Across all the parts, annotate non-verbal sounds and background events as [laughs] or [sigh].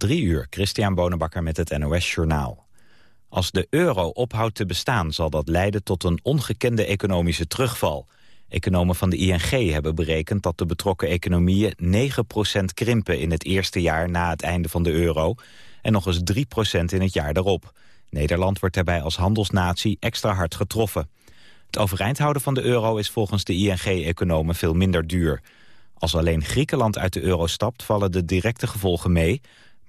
Drie uur, Christian Bonenbakker met het NOS Journaal. Als de euro ophoudt te bestaan zal dat leiden tot een ongekende economische terugval. Economen van de ING hebben berekend dat de betrokken economieën 9% krimpen in het eerste jaar na het einde van de euro en nog eens 3% in het jaar daarop. Nederland wordt daarbij als handelsnatie extra hard getroffen. Het overeind houden van de euro is volgens de ING-economen veel minder duur. Als alleen Griekenland uit de euro stapt vallen de directe gevolgen mee...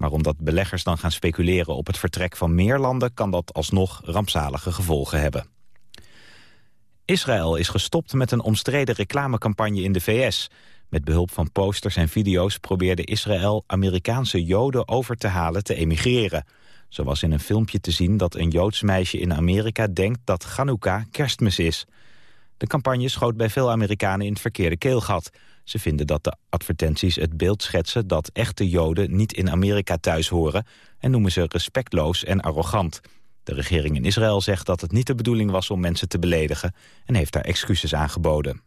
Maar omdat beleggers dan gaan speculeren op het vertrek van meer landen... kan dat alsnog rampzalige gevolgen hebben. Israël is gestopt met een omstreden reclamecampagne in de VS. Met behulp van posters en video's probeerde Israël Amerikaanse Joden over te halen te emigreren. Zo was in een filmpje te zien dat een Joods meisje in Amerika denkt dat Chanukka kerstmis is. De campagne schoot bij veel Amerikanen in het verkeerde keelgat. Ze vinden dat de advertenties het beeld schetsen dat echte Joden niet in Amerika thuis horen en noemen ze respectloos en arrogant. De regering in Israël zegt dat het niet de bedoeling was om mensen te beledigen en heeft daar excuses aangeboden.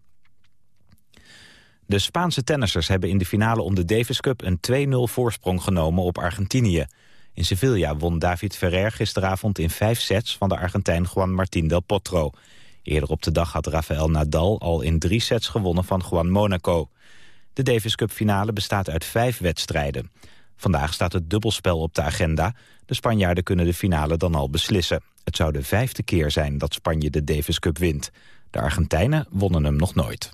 De Spaanse tennissers hebben in de finale om de Davis Cup een 2-0 voorsprong genomen op Argentinië. In Sevilla won David Ferrer gisteravond in vijf sets van de Argentijn Juan Martín del Potro. Eerder op de dag had Rafael Nadal al in drie sets gewonnen van Juan Monaco. De Davis Cup finale bestaat uit vijf wedstrijden. Vandaag staat het dubbelspel op de agenda. De Spanjaarden kunnen de finale dan al beslissen. Het zou de vijfde keer zijn dat Spanje de Davis Cup wint. De Argentijnen wonnen hem nog nooit.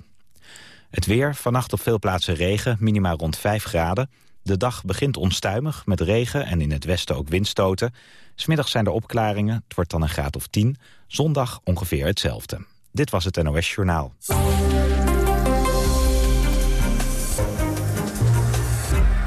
Het weer, vannacht op veel plaatsen regen, minima rond 5 graden. De dag begint onstuimig met regen en in het westen ook windstoten. Smiddags zijn er opklaringen, het wordt dan een graad of 10. Zondag ongeveer hetzelfde. Dit was het NOS Journaal.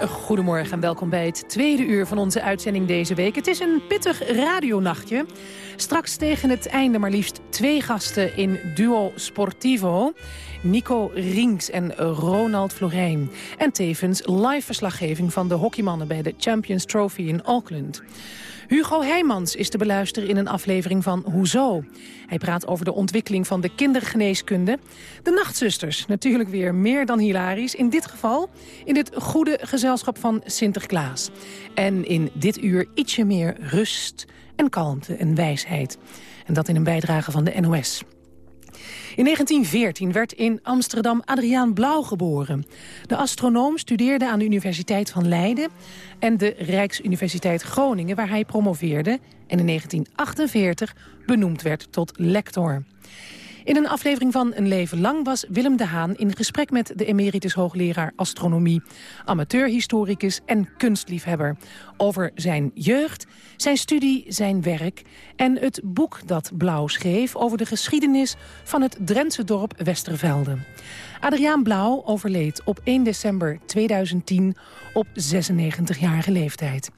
Goedemorgen en welkom bij het tweede uur van onze uitzending deze week. Het is een pittig radionachtje. Straks tegen het einde maar liefst twee gasten in Duo Sportivo. Nico Rinks en Ronald Florijn. En tevens live verslaggeving van de hockeymannen bij de Champions Trophy in Auckland. Hugo Heijmans is te beluisteren in een aflevering van Hoezo. Hij praat over de ontwikkeling van de kindergeneeskunde. De nachtzusters, natuurlijk weer meer dan hilarisch. In dit geval in het goede gezelschap van Sinterklaas. En in dit uur ietsje meer rust en kalmte en wijsheid. En dat in een bijdrage van de NOS. In 1914 werd in Amsterdam Adriaan Blauw geboren. De astronoom studeerde aan de Universiteit van Leiden... en de Rijksuniversiteit Groningen, waar hij promoveerde... en in 1948 benoemd werd tot lector. In een aflevering van Een Leven Lang was Willem de Haan in gesprek met de emeritus hoogleraar astronomie, amateurhistoricus en kunstliefhebber over zijn jeugd, zijn studie, zijn werk en het boek dat Blauw schreef over de geschiedenis van het Drentse dorp Westervelde. Adriaan Blauw overleed op 1 december 2010 op 96-jarige leeftijd.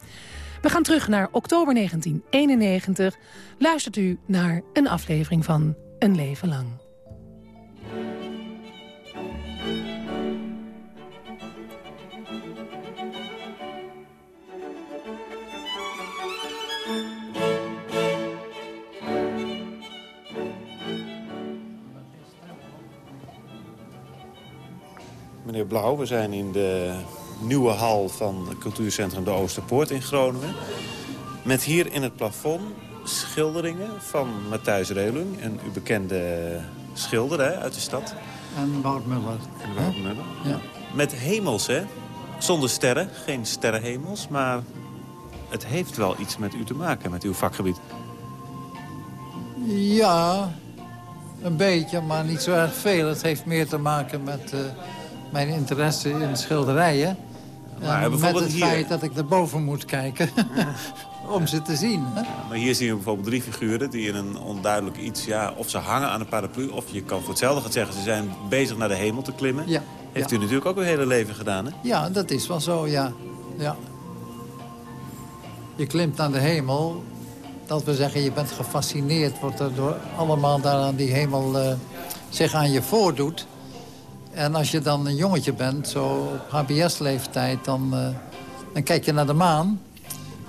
We gaan terug naar oktober 1991. Luistert u naar een aflevering van een leven lang. Meneer Blauw, we zijn in de nieuwe hal van het cultuurcentrum De Oosterpoort in Groningen. Met hier in het plafond schilderingen van Matthijs Reulung. Een u bekende schilder hè, uit de stad. En Wout Muller. En Wout Muller. Ja. Met hemels, hè? Zonder sterren, geen sterrenhemels. Maar het heeft wel iets met u te maken, met uw vakgebied. Ja, een beetje, maar niet zo erg veel. Het heeft meer te maken met uh, mijn interesse in schilderijen. Maar bijvoorbeeld met het hier- feit dat ik erboven moet kijken [laughs] om ze te zien. Hè? Maar hier zien we bijvoorbeeld drie figuren die in een onduidelijk iets... Ja, of ze hangen aan een paraplu, of je kan voor hetzelfde gaan zeggen... ze zijn bezig naar de hemel te klimmen. Ja, Heeft ja. u natuurlijk ook uw hele leven gedaan, hè? Ja, dat is wel zo, ja. ja. Je klimt naar de hemel. Dat wil zeggen, je bent gefascineerd... wat er door allemaal daar aan die hemel eh, zich aan je voordoet. En als je dan een jongetje bent, zo op HBS-leeftijd... Dan, uh, dan kijk je naar de maan.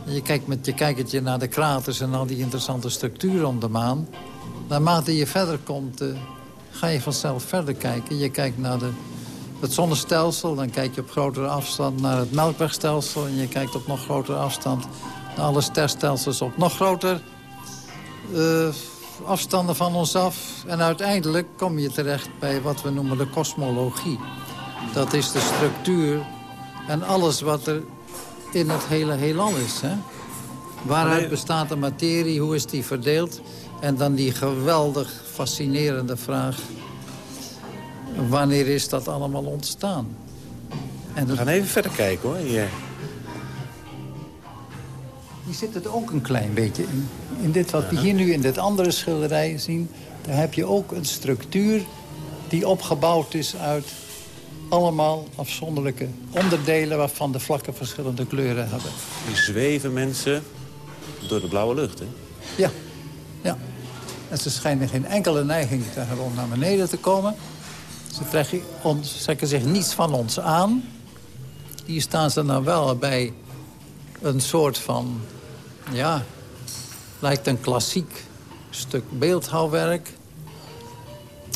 Je kijkt met je kijkertje naar de kraters en al die interessante structuren om de maan. Naarmate je verder komt, uh, ga je vanzelf verder kijken. Je kijkt naar de, het zonnestelsel, dan kijk je op grotere afstand naar het melkwegstelsel... en je kijkt op nog grotere afstand naar alle sterstelsels op nog groter uh, afstanden van ons af. En uiteindelijk kom je terecht bij wat we noemen de kosmologie. Dat is de structuur en alles wat er in het hele heelal is. Hè? Waaruit bestaat de materie, hoe is die verdeeld? En dan die geweldig fascinerende vraag... wanneer is dat allemaal ontstaan? En We gaan even verder kijken hoor. Hier. Hier zit het ook een klein beetje in. In dit wat we hier nu in dit andere schilderij zien... daar heb je ook een structuur die opgebouwd is uit allemaal afzonderlijke onderdelen... waarvan de vlakken verschillende kleuren hebben. Die zweven mensen door de blauwe lucht, hè? Ja, ja. En ze schijnen geen enkele neiging te hebben om naar beneden te komen. Ze trekken, ons, trekken zich niets van ons aan. Hier staan ze dan wel bij een soort van... ja, lijkt een klassiek stuk beeldhouwwerk.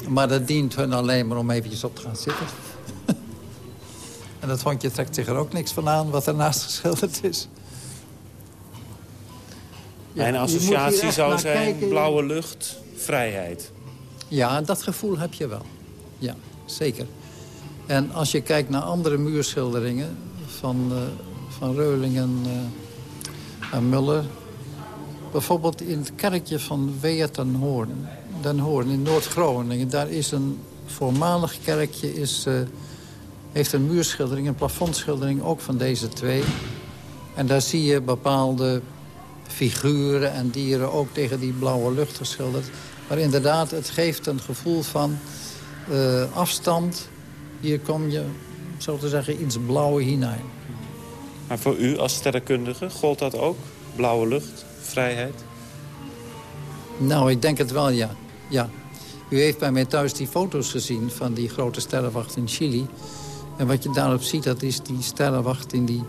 Maar dat dient hun alleen maar om eventjes op te gaan zitten. [laughs] en dat hondje trekt zich er ook niks van aan wat ernaast geschilderd is. Mijn associatie zou zijn blauwe lucht, vrijheid. Ja, dat gevoel heb je wel. Ja, zeker. En als je kijkt naar andere muurschilderingen van, uh, van Reuling en, uh, en Muller... bijvoorbeeld in het kerkje van Weert Den Hoorn, in Noord-Groningen... daar is een voormalig kerkje, is, uh, heeft een muurschildering, een plafondschildering... ook van deze twee. En daar zie je bepaalde figuren en dieren ook tegen die blauwe lucht geschilderd. Maar inderdaad, het geeft een gevoel van uh, afstand. Hier kom je, zo te zeggen, ins blauwe hinein. Maar voor u als sterrenkundige, gold dat ook? Blauwe lucht, vrijheid? Nou, ik denk het wel, ja. ja. U heeft bij mij thuis die foto's gezien van die grote sterrenwacht in Chili. En wat je daarop ziet, dat is die sterrenwacht in die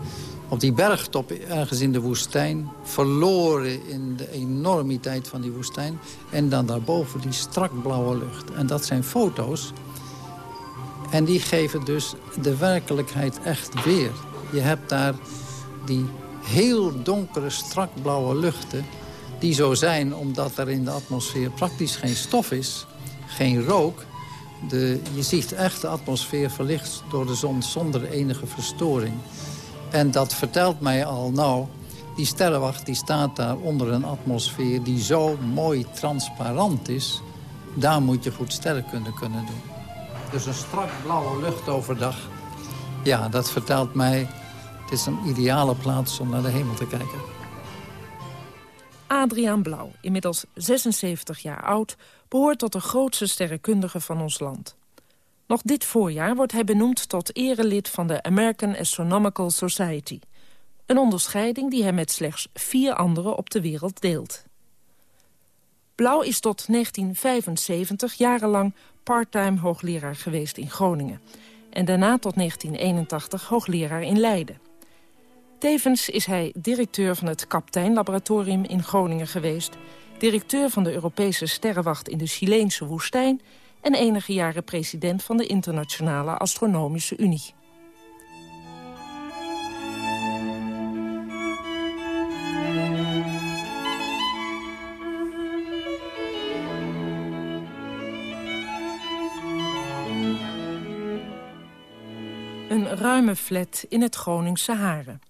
op die bergtop ergens in de woestijn... verloren in de enormiteit van die woestijn... en dan daarboven die strak blauwe lucht. En dat zijn foto's. En die geven dus de werkelijkheid echt weer. Je hebt daar die heel donkere, strak blauwe luchten... die zo zijn omdat er in de atmosfeer praktisch geen stof is... geen rook... De, je ziet echt de atmosfeer verlicht door de zon zonder enige verstoring. En dat vertelt mij al, nou, die sterrenwacht die staat daar onder een atmosfeer... die zo mooi transparant is, daar moet je goed sterrenkunde kunnen doen. Dus een strak blauwe lucht overdag, ja, dat vertelt mij... het is een ideale plaats om naar de hemel te kijken. Adriaan Blauw, inmiddels 76 jaar oud... behoort tot de grootste sterrenkundigen van ons land. Nog dit voorjaar wordt hij benoemd tot erelid van de American Astronomical Society. Een onderscheiding die hij met slechts vier anderen op de wereld deelt. Blauw is tot 1975 jarenlang parttime hoogleraar geweest in Groningen. En daarna tot 1981 hoogleraar in Leiden. Tevens is hij directeur van het Kapteinlaboratorium in Groningen geweest... directeur van de Europese Sterrenwacht in de Chileense woestijn en enige jaren president van de Internationale Astronomische Unie. Een ruime flat in het Groningse Haren.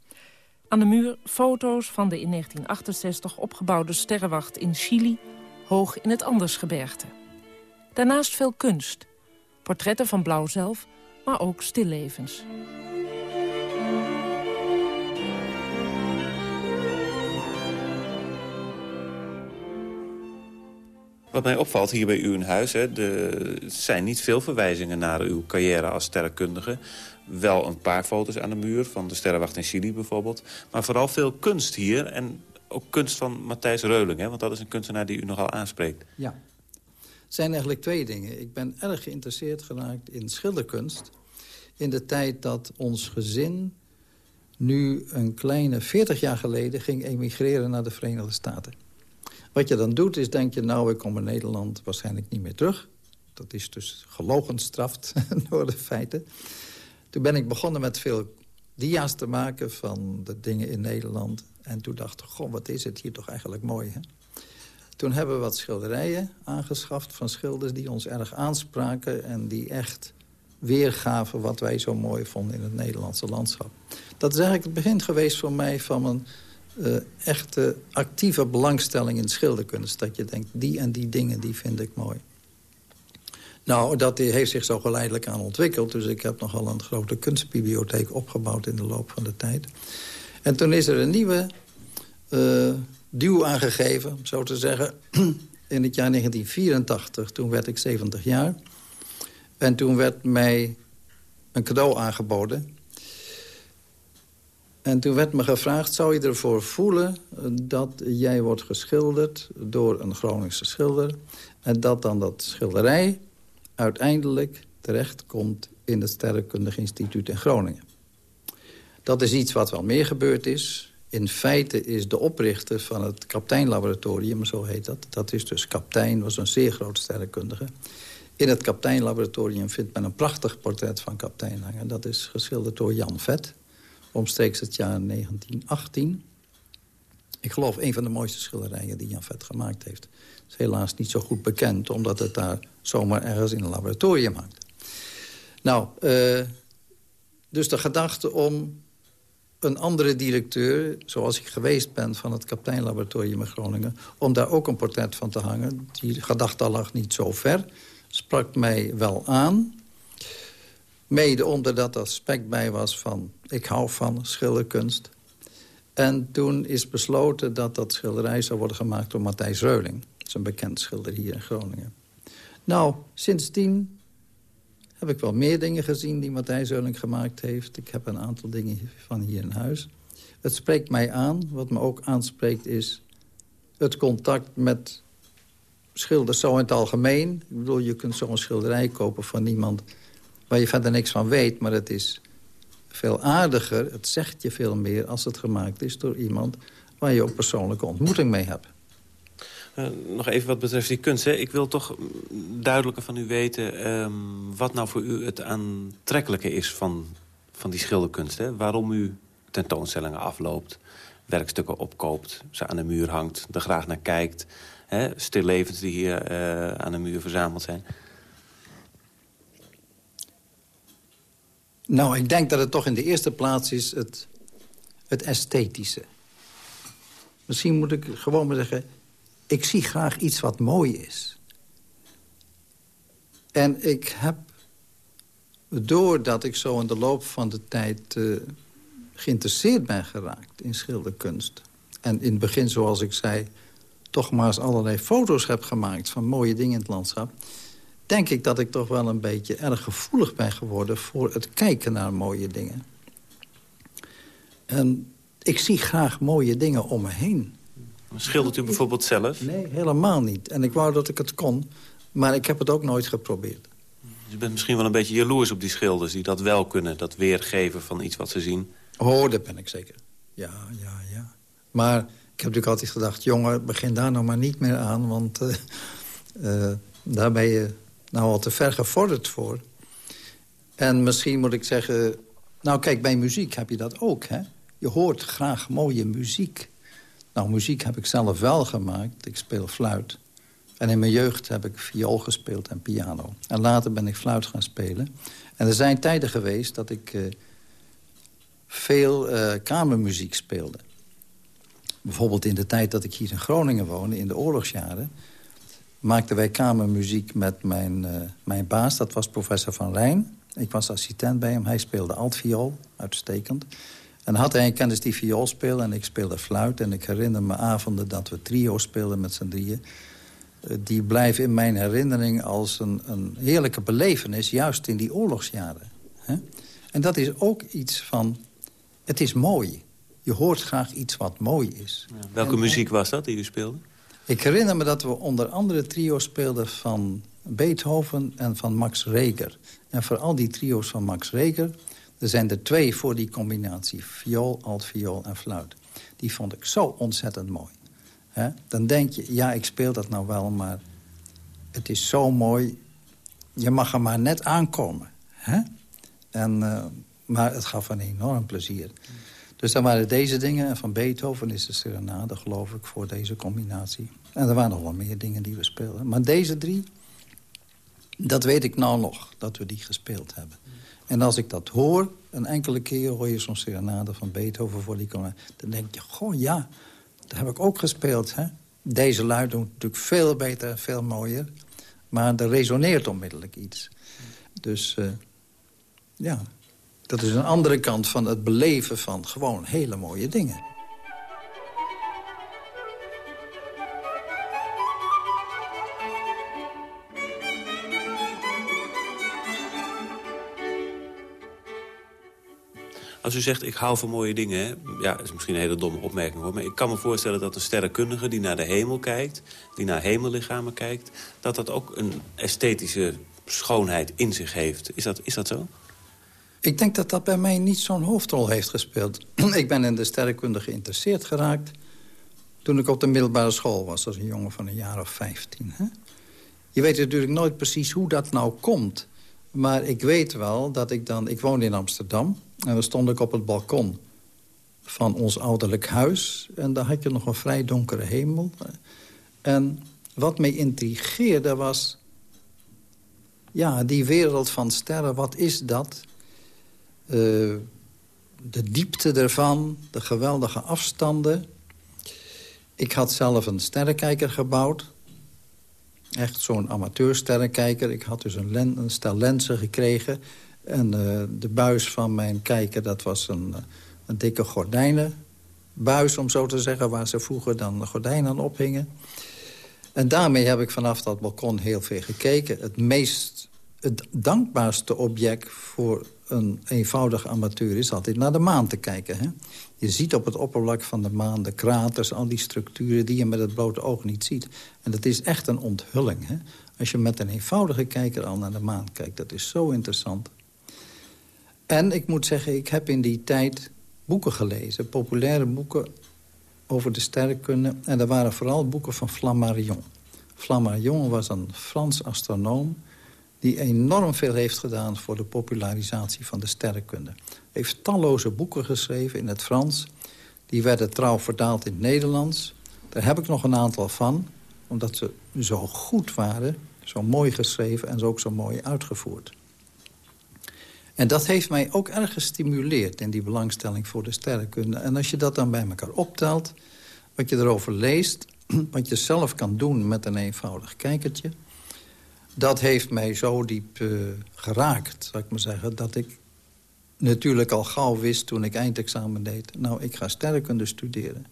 Aan de muur foto's van de in 1968 opgebouwde sterrenwacht in Chili... hoog in het Andersgebergte. Daarnaast veel kunst. Portretten van Blauw zelf, maar ook stillevens. Wat mij opvalt hier bij u in huis... Hè, er zijn niet veel verwijzingen naar uw carrière als sterrenkundige. Wel een paar foto's aan de muur, van de Sterrenwacht in Chili bijvoorbeeld. Maar vooral veel kunst hier en ook kunst van Matthijs Reuling. Hè, want dat is een kunstenaar die u nogal aanspreekt. Ja, zijn eigenlijk twee dingen. Ik ben erg geïnteresseerd geraakt in schilderkunst... in de tijd dat ons gezin nu een kleine 40 jaar geleden... ging emigreren naar de Verenigde Staten. Wat je dan doet is, denk je, nou, ik kom in Nederland waarschijnlijk niet meer terug. Dat is dus gelogenstraft [laughs] door de feiten. Toen ben ik begonnen met veel dia's te maken van de dingen in Nederland. En toen dacht ik, goh, wat is het hier toch eigenlijk mooi, hè? Toen hebben we wat schilderijen aangeschaft van schilders die ons erg aanspraken... en die echt weergaven wat wij zo mooi vonden in het Nederlandse landschap. Dat is eigenlijk het begin geweest voor mij van een uh, echte actieve belangstelling in schilderkunst. Dat je denkt, die en die dingen, die vind ik mooi. Nou, dat heeft zich zo geleidelijk aan ontwikkeld. Dus ik heb nogal een grote kunstbibliotheek opgebouwd in de loop van de tijd. En toen is er een nieuwe uh, duw aangegeven, zo te zeggen... [clears throat] in het jaar 1984. Toen werd ik 70 jaar. En toen werd mij een cadeau aangeboden. En toen werd me gevraagd, zou je ervoor voelen dat jij wordt geschilderd door een Groningse schilder... en dat dan dat schilderij uiteindelijk terechtkomt in het Sterrenkundig Instituut in Groningen. Dat is iets wat wel meer gebeurd is. In feite is de oprichter van het kapteinlaboratorium, zo heet dat... dat is dus kaptein, was een zeer groot sterrenkundige... In het kapteinlaboratorium vindt men een prachtig portret van kaptein hangen. Dat is geschilderd door Jan Vet, omstreeks het jaar 1918. Ik geloof een van de mooiste schilderijen die Jan Vet gemaakt heeft. is helaas niet zo goed bekend, omdat het daar zomaar ergens in een laboratorium hangt. Nou, uh, dus de gedachte om een andere directeur, zoals ik geweest ben van het kapteinlaboratorium in Groningen... om daar ook een portret van te hangen, die gedachte lag niet zo ver sprak mij wel aan. Mede omdat dat aspect bij was van... ik hou van schilderkunst. En toen is besloten dat dat schilderij zou worden gemaakt door Matthijs Reuling. Dat is een bekend schilder hier in Groningen. Nou, sindsdien heb ik wel meer dingen gezien die Matthijs Reuling gemaakt heeft. Ik heb een aantal dingen van hier in huis. Het spreekt mij aan. Wat me ook aanspreekt is het contact met schilders zo in het algemeen. Ik bedoel, je kunt zo'n schilderij kopen van iemand waar je verder niks van weet. Maar het is veel aardiger, het zegt je veel meer... als het gemaakt is door iemand waar je ook persoonlijke ontmoeting mee hebt. Uh, nog even wat betreft die kunst. Hè. Ik wil toch duidelijker van u weten... Um, wat nou voor u het aantrekkelijke is van, van die schilderkunst. Hè. Waarom u tentoonstellingen afloopt, werkstukken opkoopt... ze aan de muur hangt, er graag naar kijkt hè, stillevens die hier uh, aan de muur verzameld zijn? Nou, ik denk dat het toch in de eerste plaats is het, het esthetische. Misschien moet ik gewoon maar zeggen... ik zie graag iets wat mooi is. En ik heb, doordat ik zo in de loop van de tijd... Uh, geïnteresseerd ben geraakt in schilderkunst... en in het begin, zoals ik zei toch maar eens allerlei foto's heb gemaakt... van mooie dingen in het landschap... denk ik dat ik toch wel een beetje erg gevoelig ben geworden... voor het kijken naar mooie dingen. En ik zie graag mooie dingen om me heen. Schildert u bijvoorbeeld zelf? Nee, helemaal niet. En ik wou dat ik het kon, maar ik heb het ook nooit geprobeerd. Dus bent misschien wel een beetje jaloers op die schilders... die dat wel kunnen, dat weergeven van iets wat ze zien? Oh, dat ben ik zeker. Ja, ja, ja. Maar ik heb natuurlijk altijd gedacht, jongen, begin daar nou maar niet meer aan... want uh, uh, daar ben je nou al te ver gevorderd voor. En misschien moet ik zeggen... Nou, kijk, bij muziek heb je dat ook, hè? Je hoort graag mooie muziek. Nou, muziek heb ik zelf wel gemaakt. Ik speel fluit. En in mijn jeugd heb ik viool gespeeld en piano. En later ben ik fluit gaan spelen. En er zijn tijden geweest dat ik uh, veel kamermuziek speelde. Bijvoorbeeld in de tijd dat ik hier in Groningen woonde, in de oorlogsjaren... maakten wij kamermuziek met mijn, uh, mijn baas, dat was professor Van Rijn. Ik was assistent bij hem, hij speelde altviool, uitstekend. En had hij een kennis die viool speelde en ik speelde fluit. En ik herinner me avonden dat we trio speelden met z'n drieën. Uh, die blijven in mijn herinnering als een, een heerlijke belevenis... juist in die oorlogsjaren. Hè? En dat is ook iets van... Het is mooi je hoort graag iets wat mooi is. Ja, welke muziek was dat die u speelde? Ik herinner me dat we onder andere trio speelden van Beethoven en van Max Reger. En voor al die trio's van Max Reger... er zijn er twee voor die combinatie. Viool, altviool en fluit. Die vond ik zo ontzettend mooi. Dan denk je, ja, ik speel dat nou wel, maar het is zo mooi. Je mag er maar net aankomen. En, eh, maar het gaf een enorm plezier. Dus dan waren deze dingen. En van Beethoven is de serenade, geloof ik, voor deze combinatie. En er waren nog wel meer dingen die we speelden. Maar deze drie, dat weet ik nou nog, dat we die gespeeld hebben. En als ik dat hoor, een enkele keer hoor je zo'n serenade van Beethoven voor die combinatie. Dan denk je, goh, ja, dat heb ik ook gespeeld. Hè? Deze luid doet natuurlijk veel beter, veel mooier. Maar er resoneert onmiddellijk iets. Dus uh, ja, dat is een andere kant van het beleven van gewoon hele mooie dingen. Als u zegt, ik hou van mooie dingen... Hè? ja, dat is misschien een hele domme opmerking hoor... maar ik kan me voorstellen dat een sterrenkundige die naar de hemel kijkt... die naar hemellichamen kijkt... dat dat ook een esthetische schoonheid in zich heeft. Is dat, is dat zo? Ik denk dat dat bij mij niet zo'n hoofdrol heeft gespeeld. [clears throat] ik ben in de sterrenkunde geïnteresseerd geraakt... toen ik op de middelbare school was, als een jongen van een jaar of 15. Hè? Je weet natuurlijk nooit precies hoe dat nou komt... Maar ik weet wel dat ik dan... Ik woonde in Amsterdam en dan stond ik op het balkon van ons ouderlijk huis. En daar had je nog een vrij donkere hemel. En wat mij intrigeerde was... Ja, die wereld van sterren, wat is dat? Uh, de diepte ervan, de geweldige afstanden. Ik had zelf een sterrenkijker gebouwd. Echt zo'n amateursterrenkijker. Ik had dus een, een stel lenzen gekregen. En uh, de buis van mijn kijker, dat was een, uh, een dikke gordijnenbuis, om zo te zeggen... waar ze vroeger dan de gordijnen ophingen. En daarmee heb ik vanaf dat balkon heel veel gekeken. Het meest, het dankbaarste object voor een eenvoudige amateur is altijd naar de maan te kijken. Hè? Je ziet op het oppervlak van de maan de kraters, al die structuren... die je met het blote oog niet ziet. En dat is echt een onthulling. Hè? Als je met een eenvoudige kijker al naar de maan kijkt, dat is zo interessant. En ik moet zeggen, ik heb in die tijd boeken gelezen. Populaire boeken over de sterrenkunde. En dat waren vooral boeken van Flammarion. Flammarion was een Frans astronoom die enorm veel heeft gedaan voor de popularisatie van de sterrenkunde. Heeft talloze boeken geschreven in het Frans. Die werden trouw vertaald in het Nederlands. Daar heb ik nog een aantal van, omdat ze zo goed waren... zo mooi geschreven en ook zo mooi uitgevoerd. En dat heeft mij ook erg gestimuleerd in die belangstelling voor de sterrenkunde. En als je dat dan bij elkaar optelt, wat je erover leest... [clears throat] wat je zelf kan doen met een eenvoudig kijkertje dat heeft mij zo diep uh, geraakt, zou ik maar zeggen... dat ik natuurlijk al gauw wist toen ik eindexamen deed... nou, ik ga sterrenkunde studeren.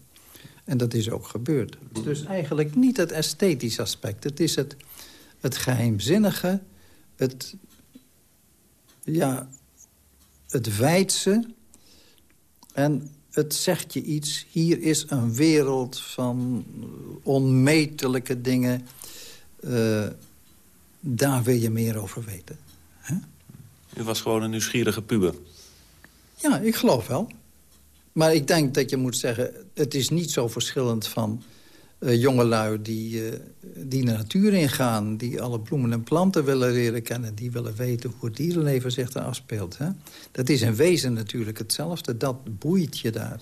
En dat is ook gebeurd. Dus eigenlijk niet het esthetisch aspect. Het is het, het geheimzinnige, het, ja, het wijdse... en het zegt je iets. Hier is een wereld van onmetelijke dingen... Uh, daar wil je meer over weten. U was gewoon een nieuwsgierige puber? Ja, ik geloof wel. Maar ik denk dat je moet zeggen... het is niet zo verschillend van uh, jongelui die, uh, die de natuur ingaan... die alle bloemen en planten willen leren kennen... die willen weten hoe het dierenleven zich daar afspeelt. Hè? Dat is in wezen natuurlijk hetzelfde. Dat boeit je daar.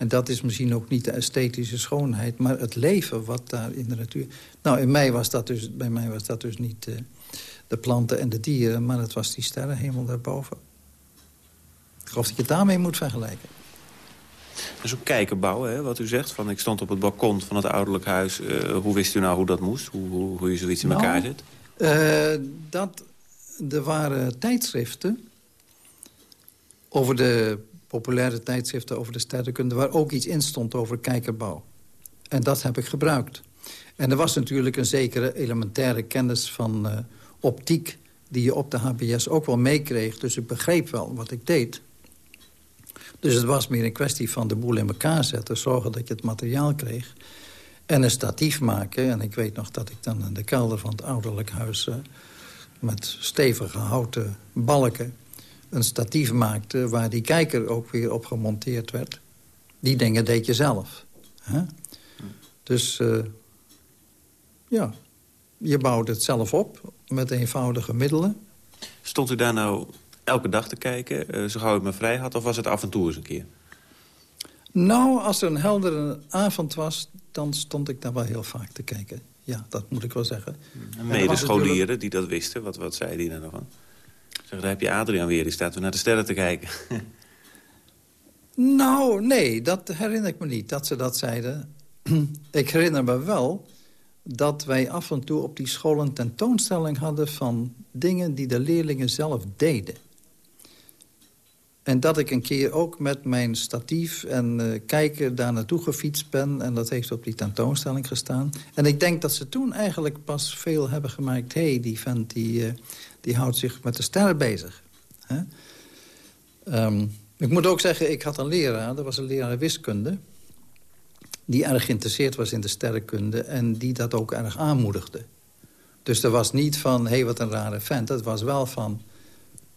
En dat is misschien ook niet de esthetische schoonheid... maar het leven wat daar in de natuur... Nou, in mij was dat dus, bij mij was dat dus niet uh, de planten en de dieren... maar het was die sterrenhemel daarboven. Ik geloof dat je het daarmee moet vergelijken. Zo'n kijken bouwen, hè, wat u zegt. Van, ik stond op het balkon van het ouderlijk huis. Uh, hoe wist u nou hoe dat moest? Hoe, hoe, hoe je zoiets in nou, elkaar zit? Uh, dat, er waren tijdschriften over de populaire tijdschriften over de sterrenkunde... waar ook iets in stond over kijkerbouw. En dat heb ik gebruikt. En er was natuurlijk een zekere elementaire kennis van uh, optiek... die je op de HBS ook wel meekreeg. Dus ik begreep wel wat ik deed. Dus het was meer een kwestie van de boel in elkaar zetten... zorgen dat je het materiaal kreeg. En een statief maken. En ik weet nog dat ik dan in de kelder van het ouderlijk huis... Uh, met stevige houten balken een statief maakte... waar die kijker ook weer op gemonteerd werd. Die dingen deed je zelf. Hè? Dus uh, ja, je bouwde het zelf op met eenvoudige middelen. Stond u daar nou elke dag te kijken, uh, zo gauw u me vrij had... of was het af en toe eens een keer? Nou, als er een heldere avond was, dan stond ik daar wel heel vaak te kijken. Ja, dat moet ik wel zeggen. En medescholieren die dat wisten, wat, wat zei die daar nog van? Zeg, daar heb je Adriaan weer, die staat weer naar de sterren te kijken. [laughs] nou, nee, dat herinner ik me niet, dat ze dat zeiden. [clears throat] ik herinner me wel dat wij af en toe op die school een tentoonstelling hadden... van dingen die de leerlingen zelf deden. En dat ik een keer ook met mijn statief en uh, kijker daar naartoe gefietst ben. En dat heeft op die tentoonstelling gestaan. En ik denk dat ze toen eigenlijk pas veel hebben gemaakt. Hé, hey, die vent die, uh, die houdt zich met de sterren bezig. Hè? Um, ik moet ook zeggen, ik had een leraar, dat was een leraar wiskunde... die erg geïnteresseerd was in de sterrenkunde... en die dat ook erg aanmoedigde. Dus er was niet van, hé, hey, wat een rare vent. Het was wel van,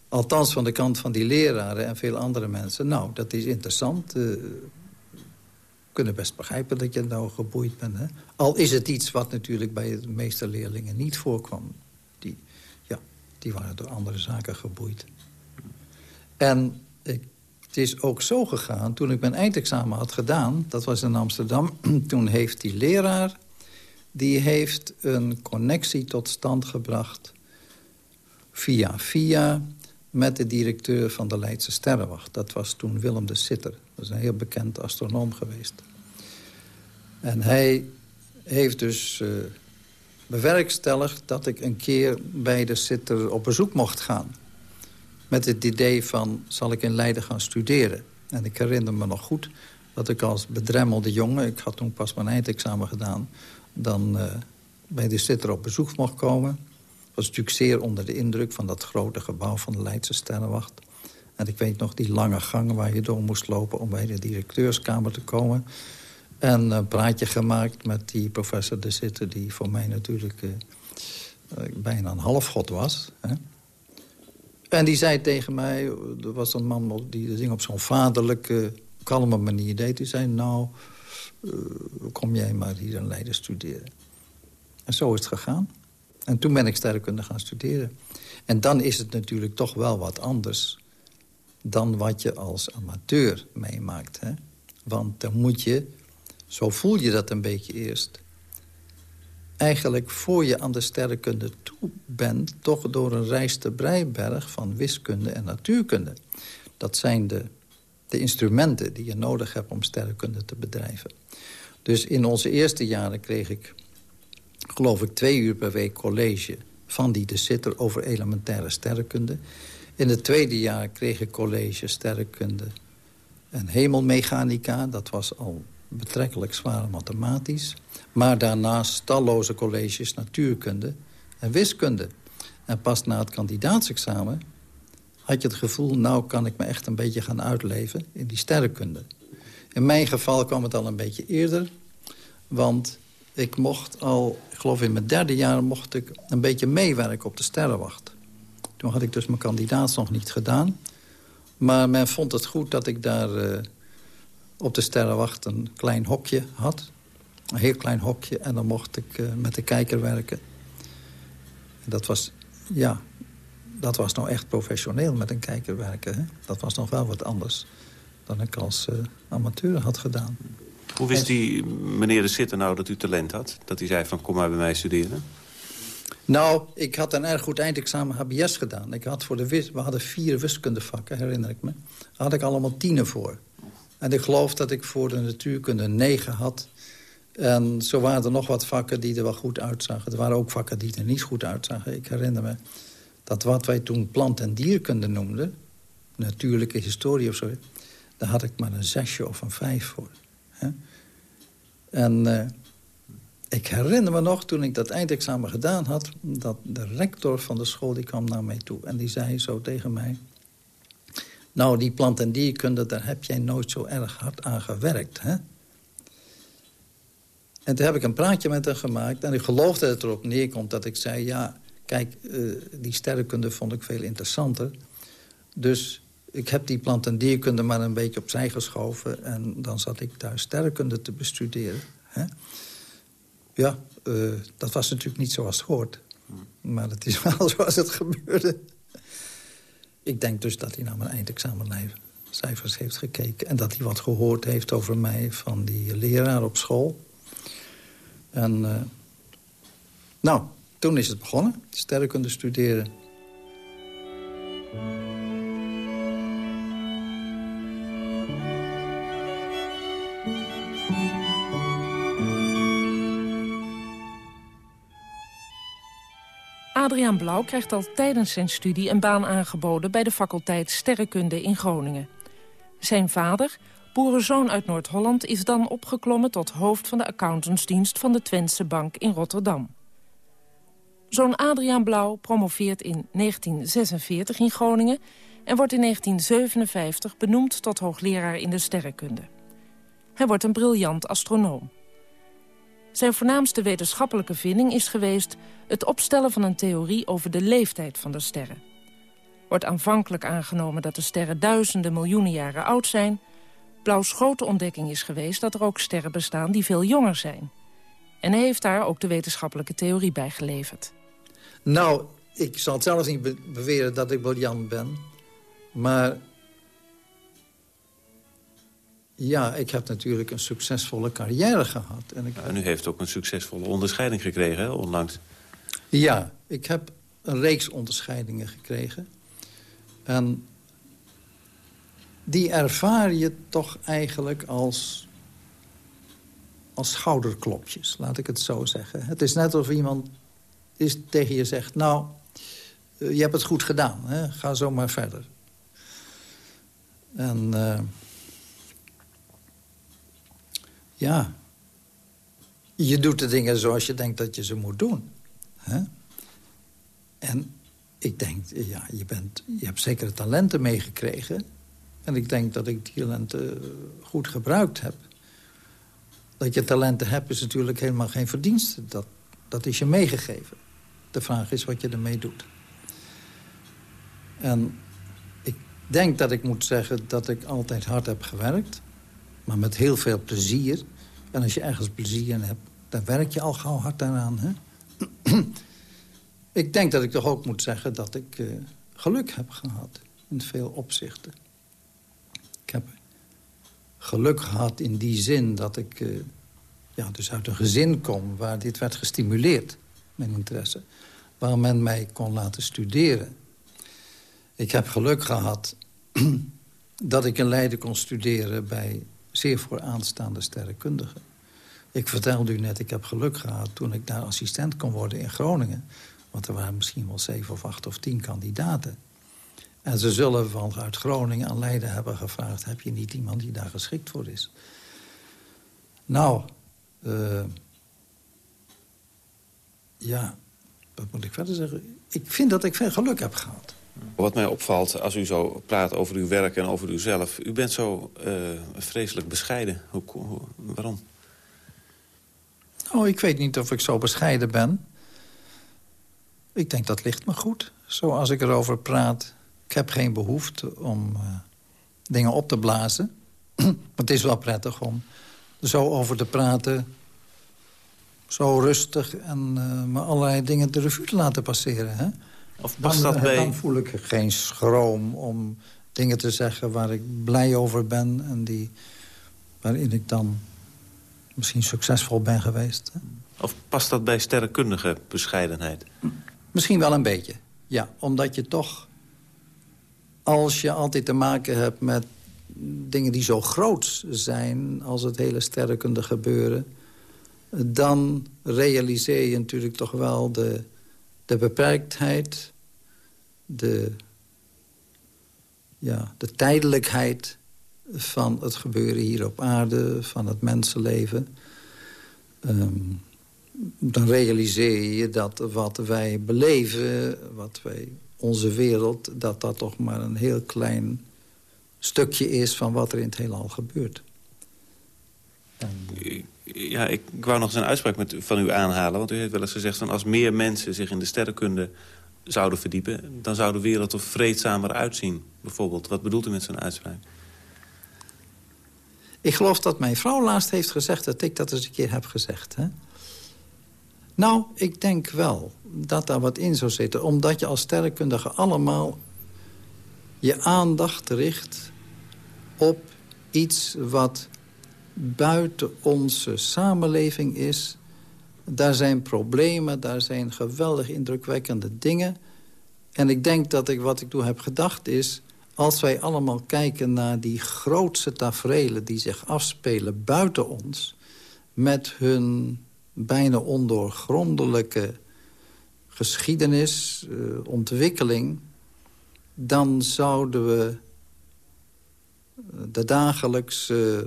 Althans van de kant van die leraren en veel andere mensen. Nou, dat is interessant. Uh, kunnen best begrijpen dat je nou geboeid bent. Hè? Al is het iets wat natuurlijk bij de meeste leerlingen niet voorkwam. Die, waren door andere zaken geboeid. En het is ook zo gegaan, toen ik mijn eindexamen had gedaan... dat was in Amsterdam, [clears throat] toen heeft die leraar... die heeft een connectie tot stand gebracht via via met de directeur van de Leidse Sterrenwacht. Dat was toen Willem de Sitter. Dat is een heel bekend astronoom geweest. En hij heeft dus uh, bewerkstelligd dat ik een keer bij de Sitter op bezoek mocht gaan. Met het idee van, zal ik in Leiden gaan studeren? En ik herinner me nog goed dat ik als bedremmelde jongen... ik had toen pas mijn eindexamen gedaan... dan uh, bij de Sitter op bezoek mocht komen was natuurlijk zeer onder de indruk van dat grote gebouw van de Leidse Sterrenwacht. En ik weet nog die lange gangen waar je door moest lopen om bij de directeurskamer te komen. En een praatje gemaakt met die professor de Zitter... die voor mij natuurlijk uh, bijna een halfgod was. Hè? En die zei tegen mij, er was een man die de ding op zo'n vaderlijke, kalme manier deed. Die zei, nou, kom jij maar hier in Leiden studeren. En zo is het gegaan. En toen ben ik sterrenkunde gaan studeren. En dan is het natuurlijk toch wel wat anders... dan wat je als amateur meemaakt. Hè? Want dan moet je, zo voel je dat een beetje eerst... eigenlijk voor je aan de sterrenkunde toe bent... toch door een reis te Breiberg van wiskunde en natuurkunde. Dat zijn de, de instrumenten die je nodig hebt om sterrenkunde te bedrijven. Dus in onze eerste jaren kreeg ik geloof ik, twee uur per week college van die de Sitter over elementaire sterrenkunde. In het tweede jaar kreeg ik college sterrenkunde en hemelmechanica. Dat was al betrekkelijk zwaar mathematisch. Maar daarnaast talloze colleges natuurkunde en wiskunde. En pas na het kandidaatsexamen had je het gevoel... nou kan ik me echt een beetje gaan uitleven in die sterrenkunde. In mijn geval kwam het al een beetje eerder... want ik mocht al, ik geloof in mijn derde jaar... mocht ik een beetje meewerken op de sterrenwacht. Toen had ik dus mijn kandidaat nog niet gedaan. Maar men vond het goed dat ik daar uh, op de sterrenwacht een klein hokje had. Een heel klein hokje. En dan mocht ik uh, met de kijker werken. En dat was, ja, dat was nou echt professioneel met een kijker werken. Hè? Dat was nog wel wat anders dan ik als uh, amateur had gedaan. Hoe wist die meneer de Sitter nou dat u talent had? Dat hij zei van kom maar bij mij studeren? Nou, ik had een erg goed eindexamen HBS gedaan. Ik had voor de we hadden vier wiskundevakken, herinner ik me. Daar had ik allemaal tienen voor. En ik geloof dat ik voor de natuurkunde negen had. En zo waren er nog wat vakken die er wel goed uitzagen. Er waren ook vakken die er niet goed uitzagen. Ik herinner me dat wat wij toen plant- en dierkunde noemden... natuurlijke historie of zo... daar had ik maar een zesje of een vijf voor. En uh, ik herinner me nog, toen ik dat eindexamen gedaan had... dat de rector van de school die kwam naar mij toe. En die zei zo tegen mij... Nou, die plant- en dierkunde, daar heb jij nooit zo erg hard aan gewerkt, hè? En toen heb ik een praatje met hem gemaakt. En ik geloof dat het erop neerkomt dat ik zei... ja, kijk, uh, die sterrenkunde vond ik veel interessanter. Dus ik heb die plant- en dierkunde maar een beetje opzij geschoven... en dan zat ik thuis sterrenkunde te bestuderen. Hè? Ja, uh, dat was natuurlijk niet zoals het hoort. Maar het is [laughs] wel zoals het gebeurde. Ik denk dus dat hij naar mijn eindexamencijfers heeft gekeken... en dat hij wat gehoord heeft over mij van die leraar op school. En uh, nou, toen is het begonnen, sterrenkunde studeren. Adriaan Blauw krijgt al tijdens zijn studie een baan aangeboden... bij de faculteit Sterrenkunde in Groningen. Zijn vader, boerenzoon uit Noord-Holland... is dan opgeklommen tot hoofd van de accountantsdienst... van de Twentse Bank in Rotterdam. Zoon Adriaan Blauw promoveert in 1946 in Groningen... en wordt in 1957 benoemd tot hoogleraar in de sterrenkunde. Hij wordt een briljant astronoom. Zijn voornaamste wetenschappelijke vinding is geweest... het opstellen van een theorie over de leeftijd van de sterren. Wordt aanvankelijk aangenomen dat de sterren duizenden miljoenen jaren oud zijn... Blauws grote ontdekking is geweest dat er ook sterren bestaan die veel jonger zijn. En hij heeft daar ook de wetenschappelijke theorie bij geleverd. Nou, ik zal zelfs niet beweren dat ik briljant ben. Maar ja, ik heb natuurlijk een succesvolle carrière gehad. En, ik... en u heeft ook een succesvolle onderscheiding gekregen, hè, onlangs. Ja, ik heb een reeks onderscheidingen gekregen. En die ervaar je toch eigenlijk als, als schouderklopjes, laat ik het zo zeggen. Het is net alsof iemand is tegen je zegt... nou, eh, je hebt het goed gedaan, hè? ga zo maar verder. En... Uh, ja, je doet de dingen zoals je denkt dat je ze moet doen. En ik denk, ja, je, bent, je hebt zekere talenten meegekregen. En ik denk dat ik die talenten goed gebruikt heb. Dat je talenten hebt is natuurlijk helemaal geen verdienste. Dat, dat is je meegegeven. De vraag is wat je ermee doet. En ik denk dat ik moet zeggen dat ik altijd hard heb gewerkt. Maar met heel veel plezier. En als je ergens plezier in hebt, dan werk je al gauw hard daaraan. Hè? [clears throat] ik denk dat ik toch ook moet zeggen dat ik uh, geluk heb gehad. In veel opzichten. Ik heb geluk gehad in die zin dat ik uh, ja, dus uit een gezin kom... waar dit werd gestimuleerd, mijn interesse. Waar men mij kon laten studeren. Ik heb geluk gehad [clears throat] dat ik in Leiden kon studeren bij zeer vooraanstaande sterrenkundige. Ik vertelde u net, ik heb geluk gehad toen ik daar assistent kon worden in Groningen. Want er waren misschien wel zeven of acht of tien kandidaten. En ze zullen vanuit Groningen aan Leiden hebben gevraagd... heb je niet iemand die daar geschikt voor is? Nou, uh, ja, wat moet ik verder zeggen? Ik vind dat ik veel geluk heb gehad. Wat mij opvalt als u zo praat over uw werk en over uzelf... u bent zo uh, vreselijk bescheiden. Hoe, waarom? Oh, ik weet niet of ik zo bescheiden ben. Ik denk dat ligt me goed, zoals ik erover praat. Ik heb geen behoefte om uh, dingen op te blazen. [clears throat] het is wel prettig om zo over te praten... zo rustig en uh, me allerlei dingen de revue te laten passeren, hè? Of past dat bij... Dan voel ik geen schroom om dingen te zeggen waar ik blij over ben... en die, waarin ik dan misschien succesvol ben geweest. Of past dat bij sterrenkundige bescheidenheid? Misschien wel een beetje, ja. Omdat je toch, als je altijd te maken hebt met dingen die zo groot zijn... als het hele sterrenkunde gebeuren... dan realiseer je natuurlijk toch wel de de beperktheid, de, ja, de tijdelijkheid van het gebeuren hier op aarde, van het mensenleven. Um, dan realiseer je dat wat wij beleven, wat wij, onze wereld... dat dat toch maar een heel klein stukje is van wat er in het heelal gebeurt. Ja, ik, wou nog eens een uitspraak met, van u aanhalen. Want u heeft wel eens gezegd van als meer mensen zich in de sterrenkunde zouden verdiepen... dan zou de wereld er vreedzamer uitzien, bijvoorbeeld. Wat bedoelt u met zo'n uitspraak? Ik geloof dat mijn vrouw laatst heeft gezegd dat ik dat eens een keer heb gezegd. Hè? Nou, ik denk wel dat daar wat in zou zitten. Omdat je als sterrenkundige allemaal je aandacht richt op iets wat buiten onze samenleving is. Daar zijn problemen, daar zijn geweldig indrukwekkende dingen. En ik denk dat ik wat ik toen heb gedacht is... als wij allemaal kijken naar die grootste tafereelen... die zich afspelen buiten ons... met hun bijna ondoorgrondelijke geschiedenis, uh, ontwikkeling... dan zouden we de dagelijkse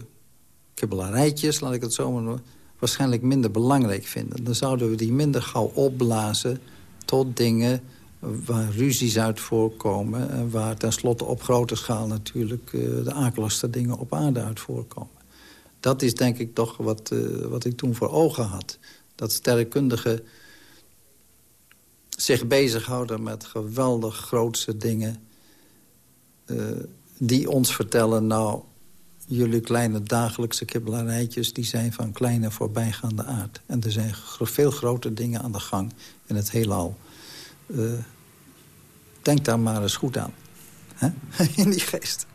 laat ik het zo maar noemen... waarschijnlijk minder belangrijk vinden. Dan zouden we die minder gauw opblazen tot dingen waar ruzies uit voorkomen... en waar tenslotte op grote schaal natuurlijk uh, de akeligste dingen op aarde uit voorkomen. Dat is denk ik toch wat, uh, wat ik toen voor ogen had. Dat sterrenkundigen zich bezighouden met geweldig grootse dingen... Uh, die ons vertellen, nou, jullie kleine dagelijkse kibbelarijtjes... die zijn van kleine voorbijgaande aard. En er zijn veel grote dingen aan de gang in het heelal. Uh, denk daar maar eens goed aan. [laughs] In die geest.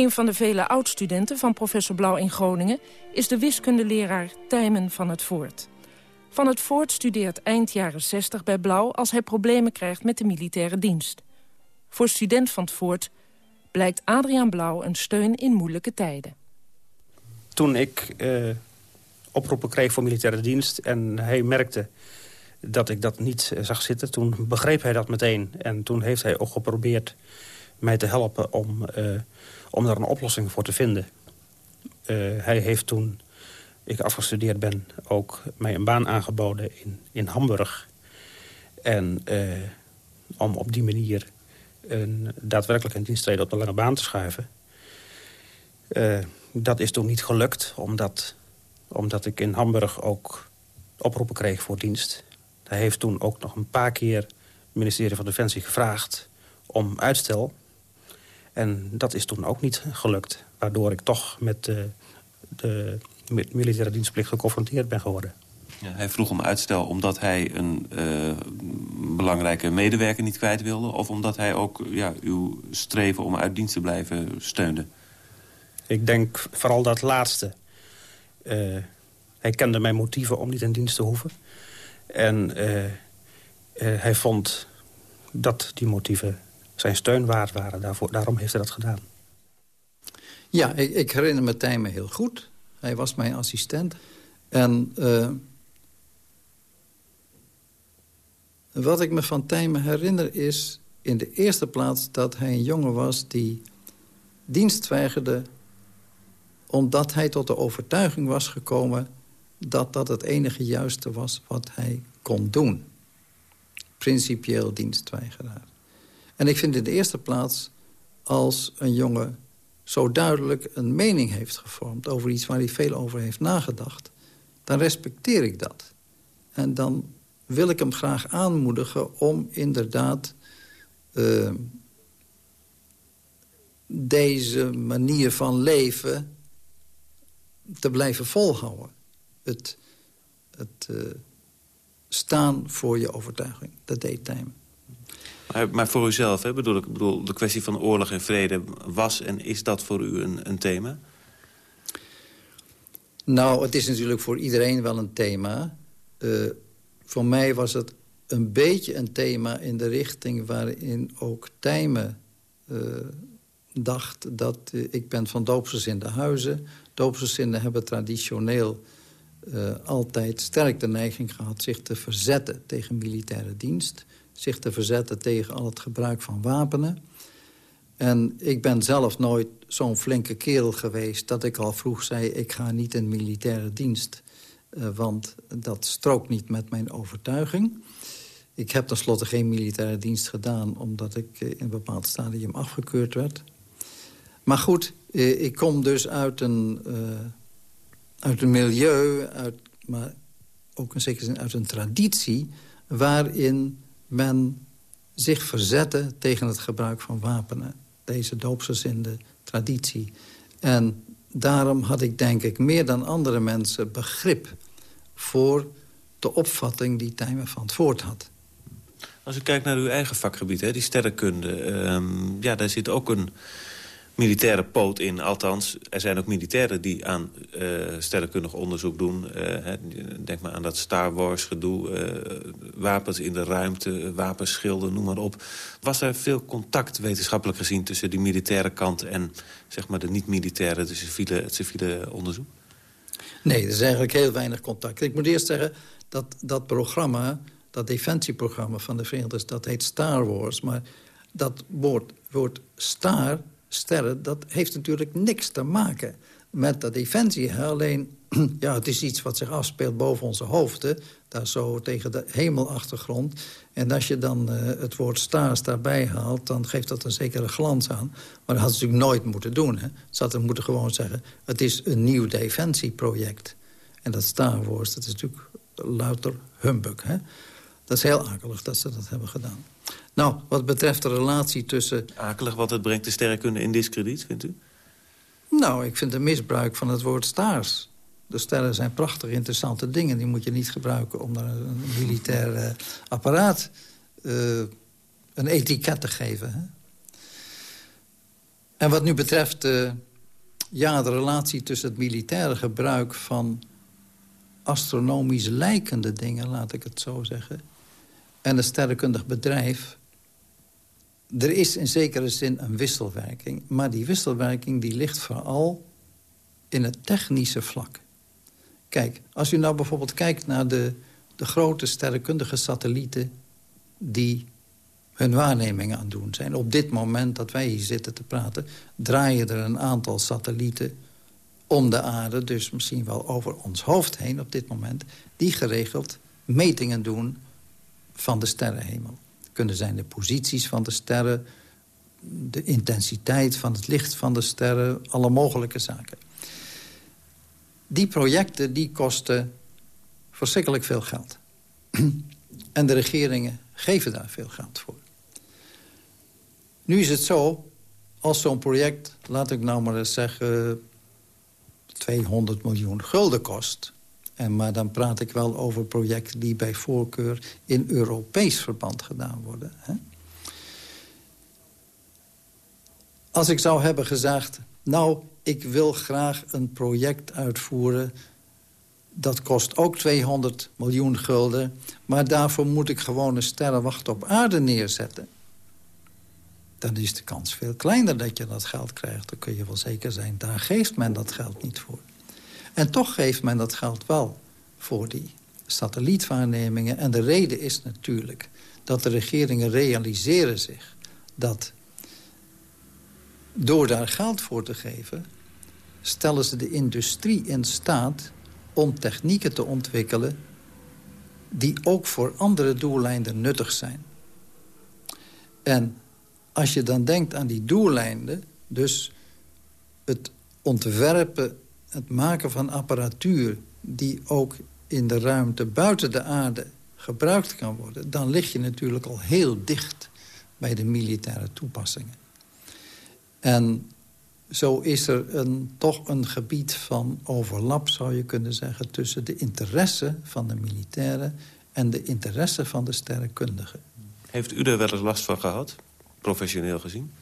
Een van de vele oud-studenten van professor Blauw in Groningen... is de wiskundeleraar Tijmen van het Voort. Van het Voort studeert eind jaren 60 bij Blauw... als hij problemen krijgt met de militaire dienst. Voor student van het Voort blijkt Adriaan Blauw een steun in moeilijke tijden. Toen ik uh, oproepen kreeg voor militaire dienst... en hij merkte dat ik dat niet uh, zag zitten, toen begreep hij dat meteen. En toen heeft hij ook geprobeerd mij te helpen om... Uh, om daar een oplossing voor te vinden. Uh, hij heeft toen ik afgestudeerd ben ook mij een baan aangeboden in, in Hamburg. En uh, om op die manier een, daadwerkelijk een diensttreden op de lange baan te schuiven. Dat is toen niet gelukt, omdat, omdat ik in Hamburg ook oproepen kreeg voor dienst. Hij heeft toen ook nog een paar keer het ministerie van Defensie gevraagd om uitstel. En dat is toen ook niet gelukt. Waardoor ik toch met de, de militaire dienstplicht geconfronteerd ben geworden. Ja, hij vroeg om uitstel omdat hij een uh, belangrijke medewerker niet kwijt wilde... of omdat hij ook ja, uw streven om uit dienst te blijven steunde? Ik denk vooral dat laatste. Uh, hij kende mijn motieven om niet in dienst te hoeven. En uh, hij vond dat die motieven zijn steun waard waren. Daarvoor, daarom heeft hij dat gedaan. Ja, ik, ik herinner me Tijme heel goed. Hij was mijn assistent. En uh, wat ik me van Tijme herinner is in de eerste plaats... dat hij een jongen was die dienst weigerde... omdat hij tot de overtuiging was gekomen... dat dat het enige juiste was wat hij kon doen. Principieel dienstweigeraar. En ik vind in de eerste plaats als een jongen zo duidelijk een mening heeft gevormd... over iets waar hij veel over heeft nagedacht... dan respecteer ik dat. En dan wil ik hem graag aanmoedigen om inderdaad... Uh, deze manier van leven te blijven volhouden. Het, het uh, staan voor je overtuiging. Dat deed Tijmen. Maar, maar voor uzelf, hè, bedoel ik bedoel, de kwestie van oorlog en vrede... was en is dat voor u een, een thema? Nou, het is natuurlijk voor iedereen wel een thema. Uh, voor mij was het een beetje een thema in de richting... waarin ook Tijmen uh, dacht dat... Ik ben van doopsgezinde huizen. Doopsgezinden hebben traditioneel altijd sterk de neiging gehad... zich te verzetten tegen militaire dienst zich te verzetten tegen al het gebruik van wapenen. En ik ben zelf nooit zo'n flinke kerel geweest... dat ik al vroeg zei, ik ga niet in militaire dienst. Uh, want dat strookt niet met mijn overtuiging. Ik heb tenslotte geen militaire dienst gedaan... omdat ik in een bepaald stadium afgekeurd werd. Maar goed, uh, ik kom dus uit een, uit een milieu... Uit, maar ook in zekere zin uit een traditie... waarin men zich verzette tegen het gebruik van wapenen. Deze doopsgezinde traditie. En daarom had ik denk ik meer dan andere mensen begrip... voor de opvatting die Tijmen van het Voort had. Als u kijkt naar uw eigen vakgebied, hè, die sterrenkunde... Um, ja, daar zit ook een militaire poot in. Althans, er zijn ook militairen die aan uh, sterrenkundig onderzoek doen. Uh, denk maar aan dat Star Wars gedoe. Uh, wapens in de ruimte, wapenschilden, noem maar op. Was er veel contact, wetenschappelijk gezien... tussen die militaire kant en zeg maar, de niet-militaire, de civiele, het civiele onderzoek? Nee, er is eigenlijk heel weinig contact. Ik moet eerst zeggen dat dat programma, dat defensieprogramma van de Verenigde Staten... dat heet Star Wars, maar dat woord, woord star sterren... dat heeft natuurlijk niks te maken met de defensie. Alleen, [clears throat] ja, het is iets wat zich afspeelt boven onze hoofden. Daar zo tegen de hemelachtergrond. En als je dan uh, het woord stars daarbij haalt... dan geeft dat een zekere glans aan. Maar dat had ze natuurlijk nooit moeten doen. Hè. Ze hadden moeten gewoon zeggen... het is een nieuw defensieproject. En dat Star Wars, dat is natuurlijk louter humbug. Hè. Dat is heel akelig dat ze dat hebben gedaan. Nou, wat betreft de relatie tussen... Akelig, wat het brengt de sterrenkunde in discrediet, vindt u? Nou, ik vind een misbruik van het woord staars. De sterren zijn prachtig interessante dingen. Die moet je niet gebruiken om een militair uh, apparaat uh, een etiket te geven. Hè? En wat nu betreft uh, ja, de relatie tussen het militaire gebruik van astronomisch lijkende dingen, laat ik het zo zeggen... en een sterrenkundig bedrijf er is in zekere zin een wisselwerking. Maar die wisselwerking die ligt vooral in het technische vlak. Kijk, als u nou bijvoorbeeld kijkt naar de, de grote sterrenkundige satellieten... die hun waarnemingen aan het doen zijn. Op dit moment dat wij hier zitten te praten... draaien er een aantal satellieten om de aarde... dus misschien wel over ons hoofd heen op dit moment... die geregeld metingen doen van de sterrenhemel kunnen zijn de posities van de sterren... de intensiteit van het licht van de sterren, alle mogelijke zaken. Die projecten die kosten verschrikkelijk veel geld. [clears throat] en de regeringen geven daar veel geld voor. Nu is het zo, als zo'n project, laat ik nou maar eens zeggen... 200 miljoen gulden kost... En, maar dan praat ik wel over projecten die bij voorkeur in Europees verband gedaan worden. Hè? Als ik zou hebben gezegd, nou, ik wil graag een project uitvoeren... dat kost ook 200 miljoen gulden... maar daarvoor moet ik gewoon een sterrenwacht op aarde neerzetten... dan is de kans veel kleiner dat je dat geld krijgt. Dan kun je wel zeker zijn, daar geeft men dat geld niet voor. En toch geeft men dat geld wel voor die satellietwaarnemingen. En de reden is natuurlijk dat de regeringen realiseren zich... dat door daar geld voor te geven... stellen ze de industrie in staat om technieken te ontwikkelen... die ook voor andere doeleinden nuttig zijn. En als je dan denkt aan die doeleinden... dus het ontwerpen het maken van apparatuur... die ook in de ruimte buiten de aarde gebruikt kan worden... dan lig je natuurlijk al heel dicht bij de militaire toepassingen. En zo is er een, toch een gebied van overlap, zou je kunnen zeggen... tussen de interesse van de militairen en de interesse van de sterrenkundigen. Heeft u er wel eens last van gehad, professioneel gezien?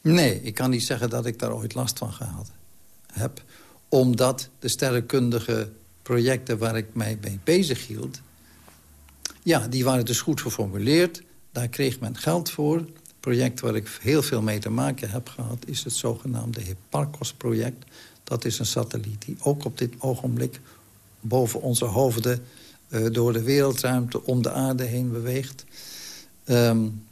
Nee, ik kan niet zeggen dat ik daar ooit last van gehad heb. Omdat de sterrenkundige projecten waar ik mij mee bezig hield... ja, die waren dus goed geformuleerd. Daar kreeg men geld voor. Het project waar ik heel veel mee te maken heb gehad... is het zogenaamde Hipparcos-project. Dat is een satelliet die ook op dit ogenblik... boven onze hoofden uh, door de wereldruimte om de aarde heen beweegt. Um,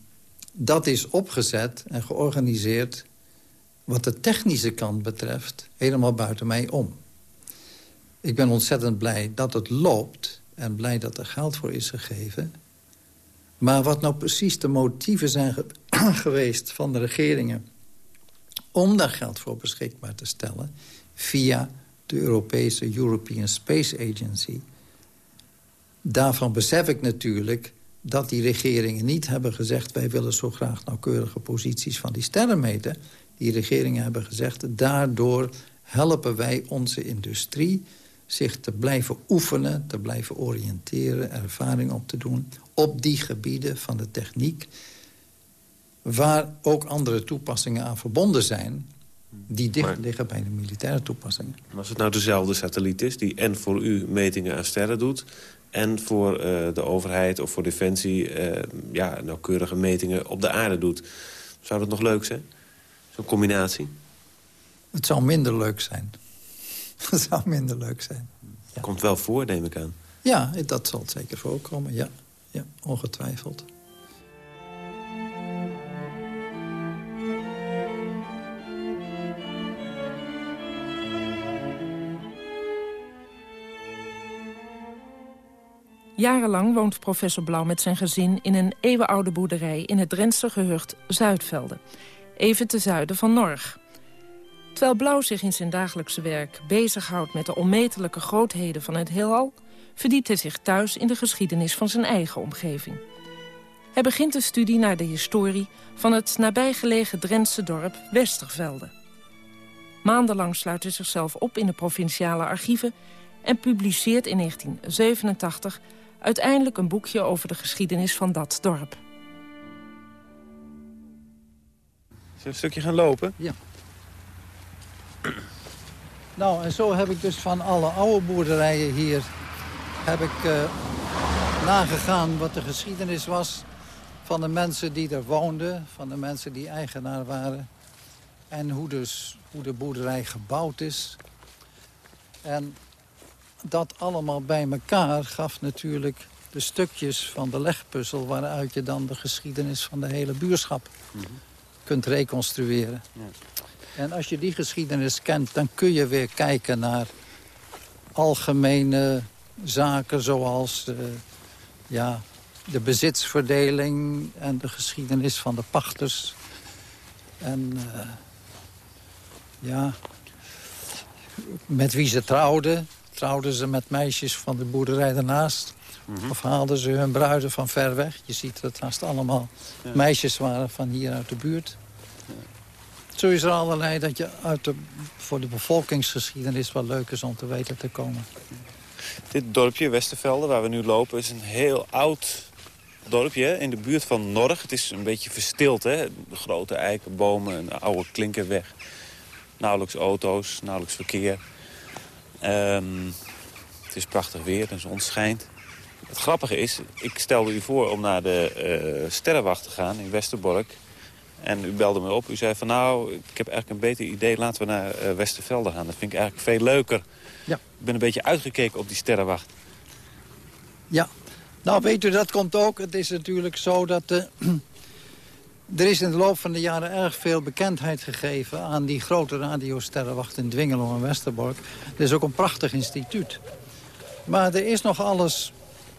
dat is opgezet en georganiseerd... wat de technische kant betreft, helemaal buiten mij om. Ik ben ontzettend blij dat het loopt en blij dat er geld voor is gegeven. Maar wat nou precies de motieven zijn [clears throat] geweest van de regeringen... om daar geld voor beschikbaar te stellen... via de Europese European Space Agency... daarvan besef ik natuurlijk dat die regeringen niet hebben gezegd... wij willen zo graag nauwkeurige posities van die sterren meten. Die regeringen hebben gezegd... daardoor helpen wij onze industrie zich te blijven oefenen, te blijven oriënteren... ervaring op te doen op die gebieden van de techniek... waar ook andere toepassingen aan verbonden zijn... die dicht liggen bij de militaire toepassingen. Als het nou dezelfde satelliet is die en voor u metingen aan sterren doet... en voor uh, de overheid of voor Defensie uh, ja, nauwkeurige metingen op de aarde doet... zou dat nog leuk zijn? Zo'n combinatie? Het zou minder leuk zijn. [laughs] Het zou minder leuk zijn. Ja. Komt wel voor, neem ik aan. Ja, dat zal zeker voorkomen, ja. Ja, ongetwijfeld. Jarenlang woont professor Blauw met zijn gezin in een eeuwenoude boerderij... in het Drentse gehucht Zuidvelde, even te zuiden van Norg. Terwijl Blauw zich in zijn dagelijkse werk bezighoudt... met de onmetelijke grootheden van het heelal... verdiept hij zich thuis in de geschiedenis van zijn eigen omgeving. Hij begint de studie naar de historie van het nabijgelegen Drentse dorp Westervelde. Maandenlang sluit hij zichzelf op in de provinciale archieven... en publiceert in 1987 uiteindelijk een boekje over de geschiedenis van dat dorp. We een stukje gaan lopen? Ja. Nou, en zo heb ik dus van alle oude boerderijen hier... heb ik uh, nagegaan wat de geschiedenis was... van de mensen die er woonden, van de mensen die eigenaar waren... en hoe, dus, hoe de boerderij gebouwd is. En dat allemaal bij elkaar gaf natuurlijk de stukjes van de legpuzzel... waaruit je dan de geschiedenis van de hele buurschap mm -hmm. Kunt reconstrueren. Ja. En als je die geschiedenis kent, dan kun je weer kijken naar algemene zaken zoals uh, ja, de bezitsverdeling en de geschiedenis van de pachters. En uh, ja, met wie ze trouwden. Trouwden ze met meisjes van de boerderij daarnaast. Mm -hmm. Of haalden ze hun bruiden van ver weg. Je ziet dat het haast allemaal ja. meisjes waren van hier uit de buurt. Zo is er allerlei dat je uit de, voor de bevolkingsgeschiedenis wel leuk is om te weten te komen. Dit dorpje, Westervelde, waar we nu lopen, is een heel oud dorpje in de buurt van Norg. Het is een beetje verstild, hè? Grote eikenbomen, een oude klinkerweg. Nauwelijks auto's, nauwelijks verkeer. Um, het is prachtig weer, de zon schijnt. Het grappige is, ik stelde u voor om naar de uh, Sterrenwacht te gaan in Westerbork. En u belde me op. U zei van nou, ik heb eigenlijk een beter idee. Laten we naar uh, Westervelde gaan. Dat vind ik eigenlijk veel leuker. Ja. Ik ben een beetje uitgekeken op die sterrenwacht. Ja. Nou, weet u, dat komt ook. Het is natuurlijk zo dat... Uh, [clears throat] er is in de loop van de jaren erg veel bekendheid gegeven... aan die grote radiosterrenwacht in Dwingelo en Westerbork. Het is ook een prachtig instituut. Maar er is nog alles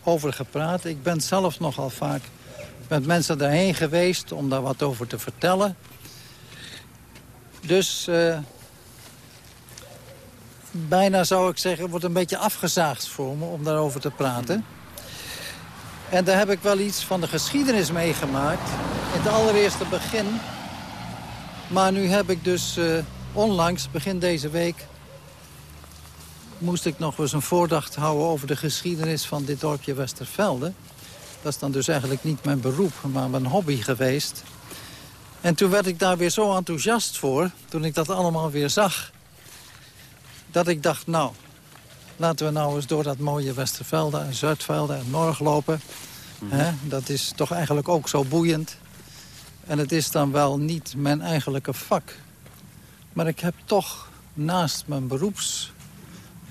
over gepraat. Ik ben zelf nogal vaak met mensen daarheen geweest om daar wat over te vertellen. Dus uh, bijna zou ik zeggen, wordt een beetje afgezaagd voor me om daarover te praten. En daar heb ik wel iets van de geschiedenis meegemaakt. In het allereerste begin. Maar nu heb ik dus uh, onlangs, begin deze week... moest ik nog eens een voordacht houden over de geschiedenis van dit dorpje Westervelde. Dat is dan dus eigenlijk niet mijn beroep, maar mijn hobby geweest. En toen werd ik daar weer zo enthousiast voor, toen ik dat allemaal weer zag... dat ik dacht, nou, laten we nou eens door dat mooie Westervelde en Zuidvelde en Norg lopen. Mm dat is toch eigenlijk ook zo boeiend. En het is dan wel niet mijn eigenlijke vak. Maar ik heb toch naast mijn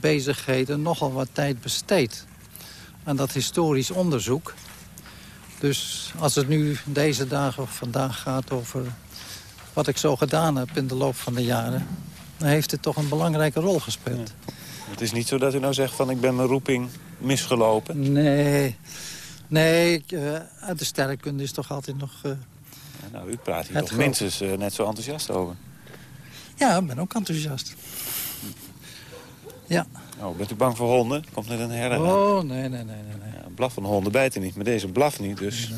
beroepsbezigheden nogal wat tijd besteed aan dat historisch onderzoek. Dus als het nu deze dagen of vandaag gaat over wat ik zo gedaan heb in de loop van de jaren... dan heeft het toch een belangrijke rol gespeeld. Het is niet zo dat u nou zegt van ik ben mijn roeping misgelopen. Nee, nee eh, de sterrenkunde is toch altijd nog... eh, Nou, u praat hier toch minstens eh, net zo enthousiast over. ja, ik ben ook enthousiast. Ja. Oh, bent u bang voor honden? Komt net een herder aan. Oh, nee, nee, nee, nee. nee. Ja, blaf van honden bijten niet, maar deze blaf niet, dus...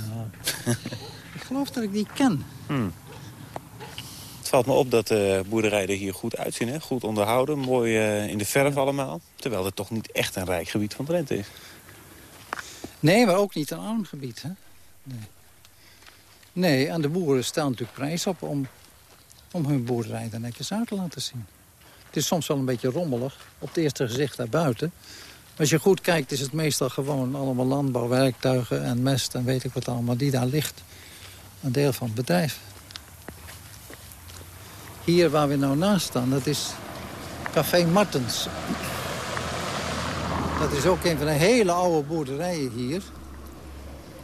Ik geloof dat ik die ken. Het valt me op dat de boerderijen er hier goed uitzien, hè? goed onderhouden, mooi eh, in de verf allemaal. Terwijl het toch niet echt een rijk gebied van Drenthe is. Nee, maar ook niet een arm gebied, hè? Nee. Nee, en de boeren stellen natuurlijk prijs op om, om hun boerderij er netjes uit te laten zien. Het is soms wel een beetje rommelig, op het eerste gezicht daarbuiten. Maar als je goed kijkt is het meestal gewoon allemaal landbouwwerktuigen en mest en weet ik wat allemaal die daar ligt. Een deel van het bedrijf. Hier waar we nou naast staan, dat is Café Martens. Dat is ook een van de hele oude boerderijen hier.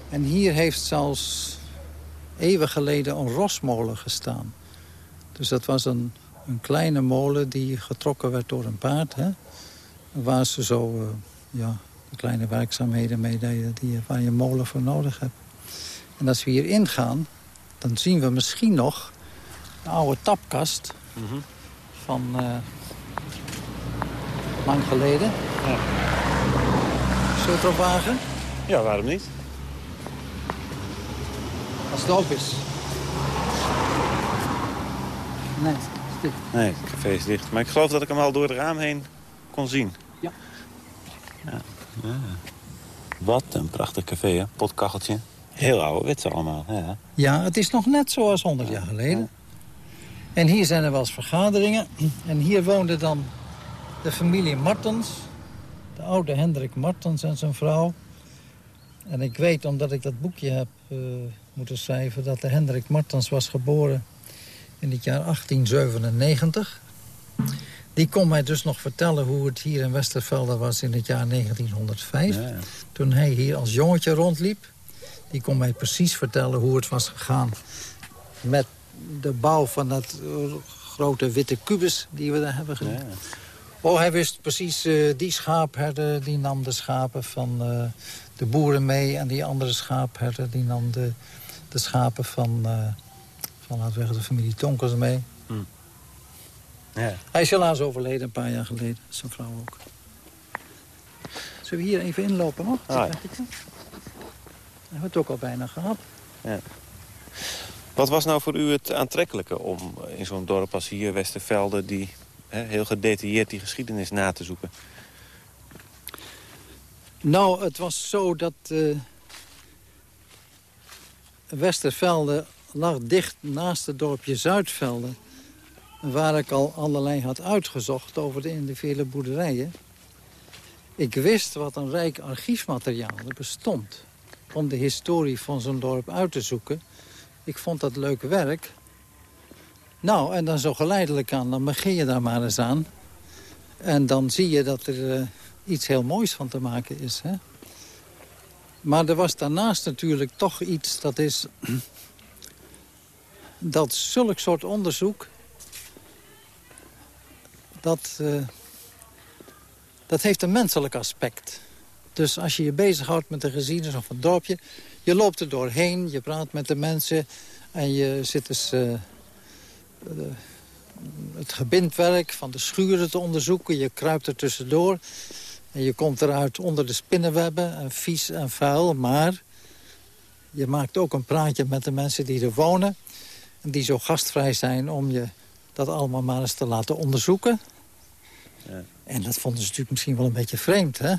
En hier heeft zelfs eeuwen geleden een rosmolen gestaan. Dus dat was een, een kleine molen die getrokken werd door een paard. Hè? Waar ze zo eh, ja, de kleine werkzaamheden mee deden die, waar je een molen voor nodig hebt. En als we hier ingaan, dan zien we misschien nog de oude tapkast van eh, lang geleden. Zullen we het erop wagen? Ja, waarom niet? Als het op is. Nee, dicht. Nee, het café is dicht. Maar ik geloof dat ik hem al door het raam heen kon zien. Ja. ja. ja. Wat een prachtig café, hè? Potkacheltje. Heel ouderwets allemaal, ja. Ja, het is nog net zoals 100 jaar geleden. En hier zijn er wel eens vergaderingen. En hier woonde dan de familie Martens. De oude Hendrik Martens en zijn vrouw. En ik weet, omdat ik dat boekje heb eh, moeten schrijven... dat de Hendrik Martens was geboren in het jaar 1897. Die kon mij dus nog vertellen hoe het hier in Westervelde was in het jaar 1905. Ja, ja. Toen hij hier als jongetje rondliep. Die kon mij precies vertellen hoe het was gegaan met de bouw van dat eh, grote witte kubus die we daar hebben. Ja. Oh, hij wist precies, eh, die schaapherder die nam de schapen van eh, de boeren mee... en die andere schaapherder die nam de, de schapen van, van laten we zeggen, de familie Tonkers mee. Ja. Hij is helaas overleden een paar jaar geleden, zijn vrouw ook. Zullen we hier even inlopen nog? Ah, ja. We hebben het ook al bijna gehad. Wat was nou voor u het aantrekkelijke om in zo'n dorp als hier, Westervelde... die heel gedetailleerd die geschiedenis na te zoeken? Nou, het was zo dat eh, Westervelde lag dicht naast het dorpje Zuidvelde... waar ik al allerlei had uitgezocht over de individuele boerderijen. Ik wist wat een rijk archiefmateriaal er bestond... om de historie van zo'n dorp uit te zoeken. Ik vond dat leuk werk. Nou, en dan zo geleidelijk aan, dan begin je daar maar eens aan. En dan zie je dat er eh, iets heel moois van te maken is. Hè? Maar er was daarnaast natuurlijk toch iets dat is... dat zulk soort onderzoek... dat, eh, dat heeft een menselijk aspect. Dus als je je bezighoudt met de geschiedenis of een dorpje... je loopt er doorheen, je praat met de mensen... en je zit dus... eh, eh, het gebindwerk van de schuren te onderzoeken. Je kruipt er tussendoor. En je komt eruit onder de spinnenwebben. En vies en vuil. Maar je maakt ook een praatje met de mensen die er wonen. Die zo gastvrij zijn om je dat allemaal maar eens te laten onderzoeken. Ja. En dat vonden ze natuurlijk misschien wel een beetje vreemd, hè?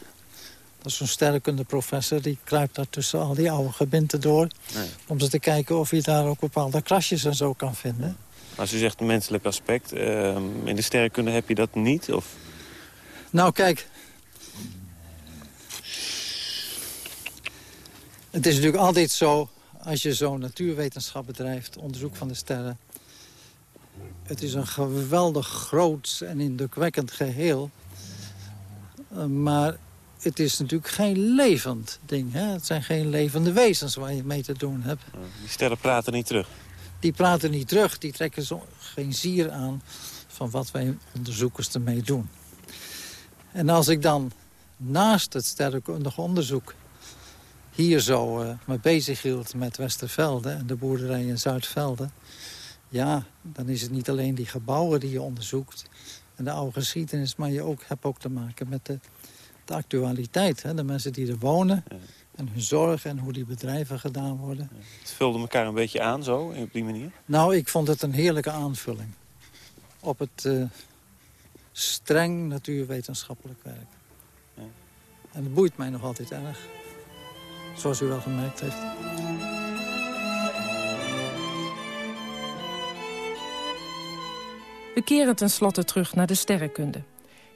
Dat is zo'n sterrenkundeprofessor, die kruipt daar tussen al die oude gebinten door... Nee. om ze te kijken of je daar ook bepaalde krasjes en zo kan vinden. Als u zegt menselijk aspect, ehm, in de sterrenkunde heb je dat niet? Of... Nou, kijk. Het is natuurlijk altijd zo, als je zo'n natuurwetenschap bedrijft... onderzoek van de sterren... het is een geweldig groot en indrukwekkend geheel. Eh, Maar het is natuurlijk geen levend ding. Hè? Het zijn geen levende wezens waar je mee te doen hebt. Die sterren praten niet terug. Die praten niet terug, die trekken zo geen zier aan van wat wij onderzoekers ermee doen. En als ik dan naast het sterrenkundig onderzoek hier zo uh, me bezig hield met Westervelde en de boerderij in Zuidvelde... ja, dan is het niet alleen die gebouwen die je onderzoekt en de oude geschiedenis... maar je ook, hebt ook te maken met de, de actualiteit. Hè? De mensen die er wonen en hun zorg en hoe die bedrijven gedaan worden. Het vulde elkaar een beetje aan zo, op die manier? Nou, ik vond het een heerlijke aanvulling op het uh, streng natuurwetenschappelijk werk. Ja. En het boeit mij nog altijd erg. Zoals u wel gemerkt heeft. We keren tenslotte terug naar de sterrenkunde.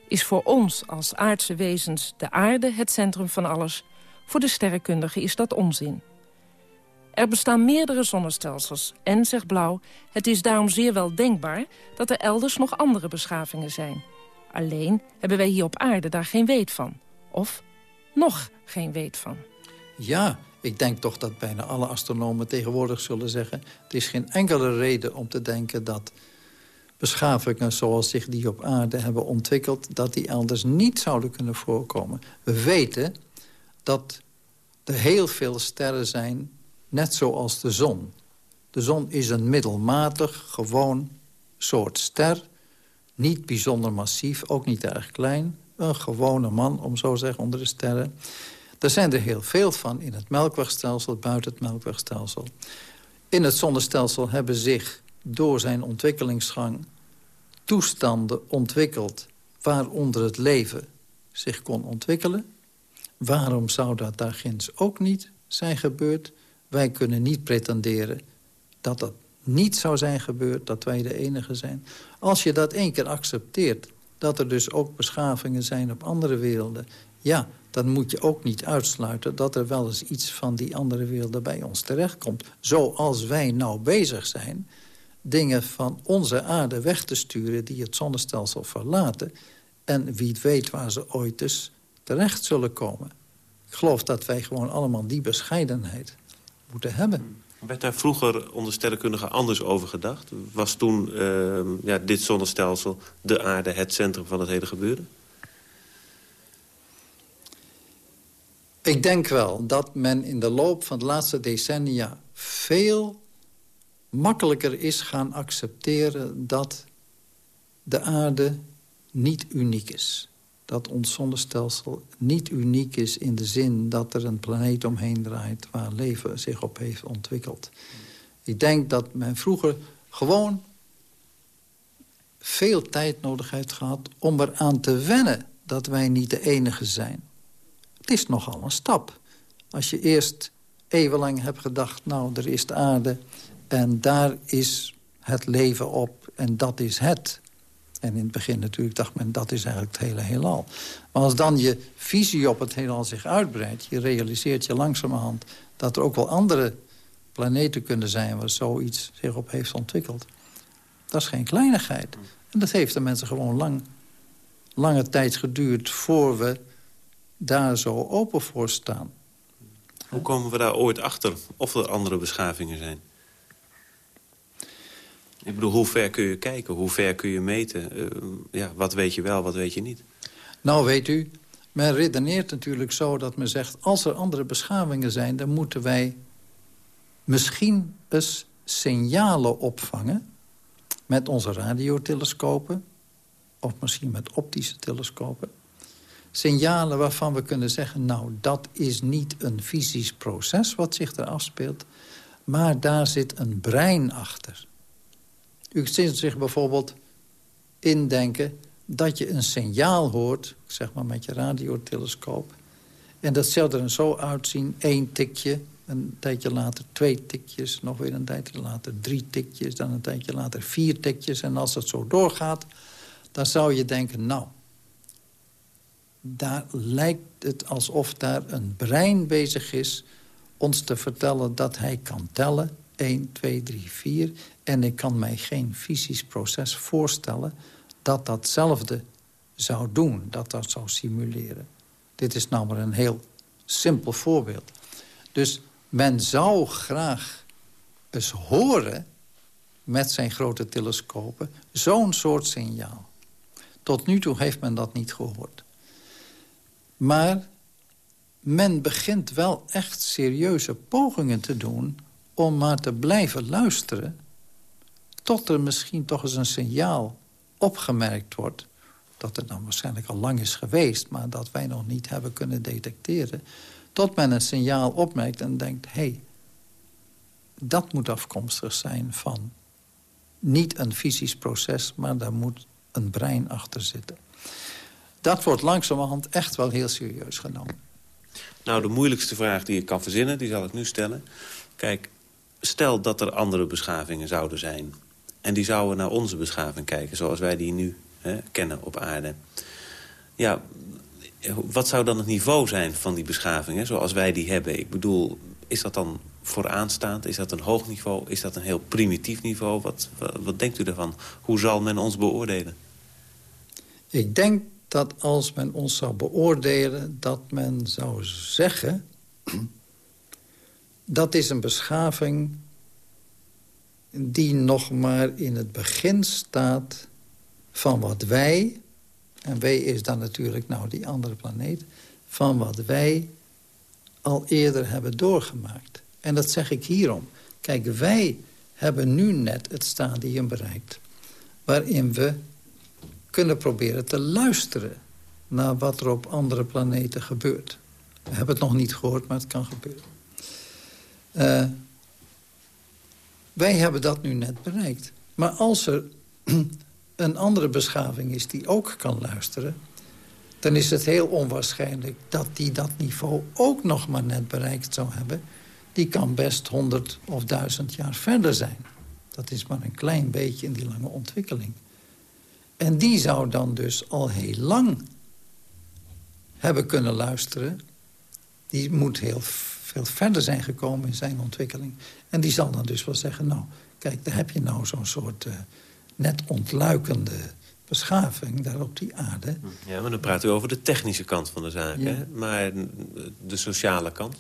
Is voor ons als aardse wezens de aarde het centrum van alles? Voor de sterrenkundige is dat onzin. Er bestaan meerdere zonnestelsels en, zegt Blauw... het is daarom zeer wel denkbaar dat er elders nog andere beschavingen zijn. Alleen hebben wij hier op aarde daar geen weet van. Of nog geen weet van. Ja, ik denk toch dat bijna alle astronomen tegenwoordig zullen zeggen... er is geen enkele reden om te denken dat beschavingen zoals zich die op aarde hebben ontwikkeld... dat die elders niet zouden kunnen voorkomen. We weten dat er heel veel sterren zijn, net zoals de zon. De zon is een middelmatig, gewoon soort ster. Niet bijzonder massief, ook niet erg klein. Een gewone man, om zo te zeggen, onder de sterren. Er zijn er heel veel van in het melkwegstelsel, buiten het melkwegstelsel. In het zonnestelsel hebben zich door zijn ontwikkelingsgang toestanden ontwikkeld... waaronder het leven zich kon ontwikkelen. Waarom zou dat daar ginds ook niet zijn gebeurd? Wij kunnen niet pretenderen dat dat niet zou zijn gebeurd, dat wij de enige zijn. Als je dat één keer accepteert, dat er dus ook beschavingen zijn op andere werelden... ja, dan moet je ook niet uitsluiten dat er wel eens iets van die andere werelden bij ons terechtkomt. Zoals wij nou bezig zijn dingen van onze aarde weg te sturen die het zonnestelsel verlaten. En wie weet waar ze ooit eens terecht zullen komen. Ik geloof dat wij gewoon allemaal die bescheidenheid moeten hebben. Werd daar vroeger onder sterrenkundigen anders over gedacht? Was toen uh, ja, dit zonnestelsel, de aarde, het centrum van het hele gebeuren? Ik denk wel dat men in de loop van de laatste decennia... veel makkelijker is gaan accepteren dat de aarde niet uniek is. Dat ons zonnestelsel niet uniek is in de zin dat er een planeet omheen draait... waar leven zich op heeft ontwikkeld. Ik denk dat men vroeger gewoon veel tijd nodig heeft gehad... om eraan te wennen dat wij niet de enige zijn. Is nogal een stap. Als je eerst eeuwenlang hebt gedacht... nou, er is de aarde en daar is het leven op en dat is het. En in het begin natuurlijk dacht men, dat is eigenlijk het hele heelal. Maar als dan je visie op het heelal zich uitbreidt... je realiseert je langzamerhand dat er ook wel andere planeten kunnen zijn... waar zoiets zich op heeft ontwikkeld. Dat is geen kleinigheid. En dat heeft de mensen gewoon lang, lange tijd geduurd... voor we daar zo open voor staan. Hoe komen we daar ooit achter of er andere beschavingen zijn? Ik bedoel, hoe ver kun je kijken? Hoe ver kun je meten? Uh, ja, wat weet je wel, wat weet je niet? Nou, weet u, men redeneert natuurlijk zo dat men zegt... als er andere beschavingen zijn, dan moeten wij misschien eens signalen opvangen... met onze radiotelescopen of misschien met optische telescopen. Signalen waarvan we kunnen zeggen... nou, dat is niet een fysisch proces wat zich er afspeelt... maar daar zit een brein achter. U kunt zich bijvoorbeeld indenken dat je een signaal hoort... zeg maar met je radiotelescoop... en dat zal er zo uitzien, één tikje... een tijdje later twee tikjes, nog weer een tijdje later drie tikjes... dan een tijdje later vier tikjes. En als het zo doorgaat, dan zou je denken... nou, daar lijkt het alsof daar een brein bezig is... ons te vertellen dat hij kan tellen 1, 2, 3, 4. En ik kan mij geen fysisch proces voorstellen... dat datzelfde zou doen, dat dat zou simuleren. Dit is nou maar een heel simpel voorbeeld. Dus men zou graag eens horen met zijn grote telescopen zo'n soort signaal. Tot nu toe heeft men dat niet gehoord. Maar men begint wel echt serieuze pogingen te doen... om maar te blijven luisteren... tot er misschien toch eens een signaal opgemerkt wordt... dat het dan waarschijnlijk al lang is geweest... maar dat wij nog niet hebben kunnen detecteren... tot men een signaal opmerkt en denkt... hey, dat moet afkomstig zijn van niet een fysisch proces... maar daar moet een brein achter zitten. Dat wordt langzamerhand echt wel heel serieus genomen. Nou, de moeilijkste vraag die ik kan verzinnen, die zal ik nu stellen. Kijk, stel dat er andere beschavingen zouden zijn. En die zouden naar onze beschaving kijken, zoals wij die nu hè, kennen op aarde. Ja, wat zou dan het niveau zijn van die beschavingen, zoals wij die hebben? Ik bedoel, is dat dan vooraanstaand? Is dat een hoog niveau? Is dat een heel primitief niveau? Wat, wat, wat denkt u daarvan? Hoe zal men ons beoordelen? Ik denk dat als men ons zou beoordelen... dat men zou zeggen... dat is een beschaving die nog maar in het begin staat van wat wij... en wij is dan natuurlijk nou die andere planeet... van wat wij al eerder hebben doorgemaakt. En dat zeg ik hierom. Kijk, wij hebben nu net het stadium bereikt... waarin we kunnen proberen te luisteren... naar wat er op andere planeten gebeurt. We hebben het nog niet gehoord, maar het kan gebeuren. Uh, wij hebben dat nu net bereikt. Maar als er [clears throat] een andere beschaving is die ook kan luisteren... dan is het heel onwaarschijnlijk dat die dat niveau ook nog maar net bereikt zou hebben. Die kan best honderd of duizend jaar verder zijn. Dat is maar een klein beetje in die lange ontwikkeling. En die zou dan dus al heel lang hebben kunnen luisteren. Die moet heel veel verder zijn gekomen in zijn ontwikkeling. En die zal dan dus wel zeggen... nou, kijk, daar heb je nou zo'n soort uh, net ontluikende beschaving daar op die aarde. Ja, maar dan praat u over de technische kant van de zaak, hè? Maar de sociale kant?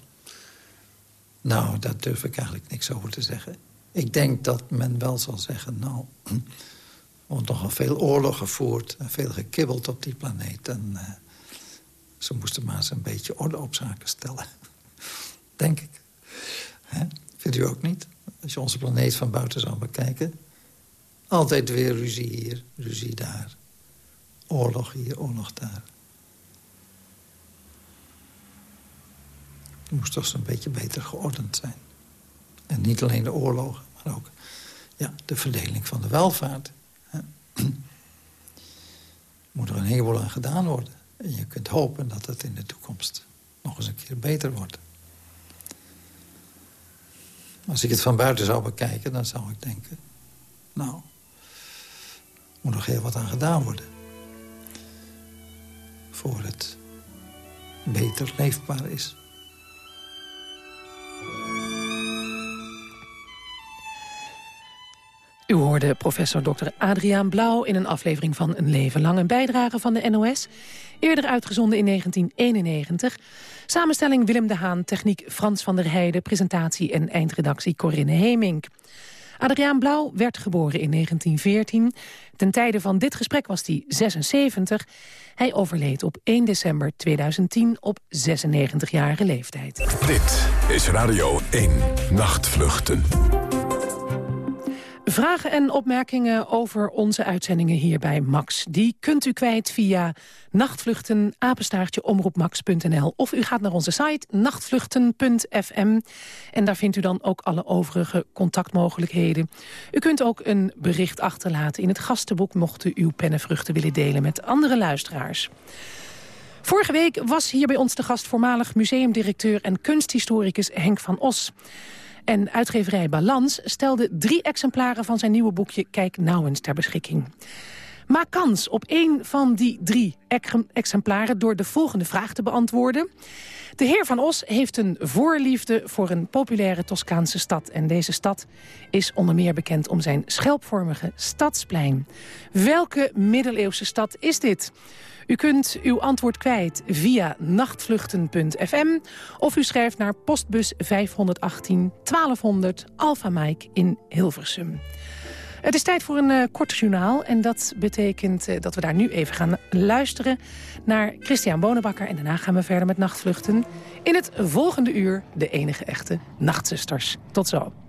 Nou, daar durf ik eigenlijk niks over te zeggen. Ik denk dat men wel zal zeggen, nou... Wordt nogal veel oorlog gevoerd en veel gekibbeld op die planeet. En uh, ze moesten maar eens een beetje orde op zaken stellen. [laughs] Denk ik. Hè? Vindt u ook niet? Als je onze planeet van buiten zou bekijken... altijd weer ruzie hier, ruzie daar. Oorlog hier, oorlog daar. Het moest toch een beetje beter geordend zijn. En niet alleen de oorlogen, maar ook ja, de verdeling van de welvaart. Moet er een heleboel aan gedaan worden. En je kunt hopen dat het in de toekomst nog eens een keer beter wordt. Als ik het van buiten zou bekijken, dan zou ik denken... nou, er moet nog heel wat aan gedaan worden. Voor het beter leefbaar is. U hoorde professor Dr. Adriaan Blauw in een aflevering van Een Leven Lang... een bijdrage van de NOS, eerder uitgezonden in 1991. Samenstelling Willem de Haan, techniek Frans van der Heijden... presentatie en eindredactie Corinne Hemink. Adriaan Blauw werd geboren in 1914. Ten tijde van dit gesprek was hij 76. Hij overleed op 1 december 2010 op 96-jarige leeftijd. Dit is Radio 1 Nachtvluchten. Vragen en opmerkingen over onze uitzendingen hier bij Max... die kunt u kwijt via nachtvluchten, omroepmax.nl. Of u gaat naar onze site nachtvluchten.fm. En daar vindt u dan ook alle overige contactmogelijkheden. U kunt ook een bericht achterlaten in het gastenboek... mocht u uw pennenvruchten willen delen met andere luisteraars. Vorige week was hier bij ons de gast voormalig museumdirecteur... en kunsthistoricus Henk van Os... En uitgeverij Balans stelde drie exemplaren van zijn nieuwe boekje Kijk nou eens ter beschikking. Maak kans op één van die drie exemplaren door de volgende vraag te beantwoorden. De heer Van Os heeft een voorliefde voor een populaire Toscaanse stad. En deze stad is onder meer bekend om zijn schelpvormige stadsplein. Welke middeleeuwse stad is dit? U kunt uw antwoord kwijt via nachtvluchten.fm... of u schrijft naar postbus 518 1200 Alpha Mike in Hilversum. Het is tijd voor een uh, kort journaal. En dat betekent uh, dat we daar nu even gaan luisteren naar Christian Bonenbakker. En daarna gaan we verder met nachtvluchten. In het volgende uur de enige echte nachtzusters. Tot zo.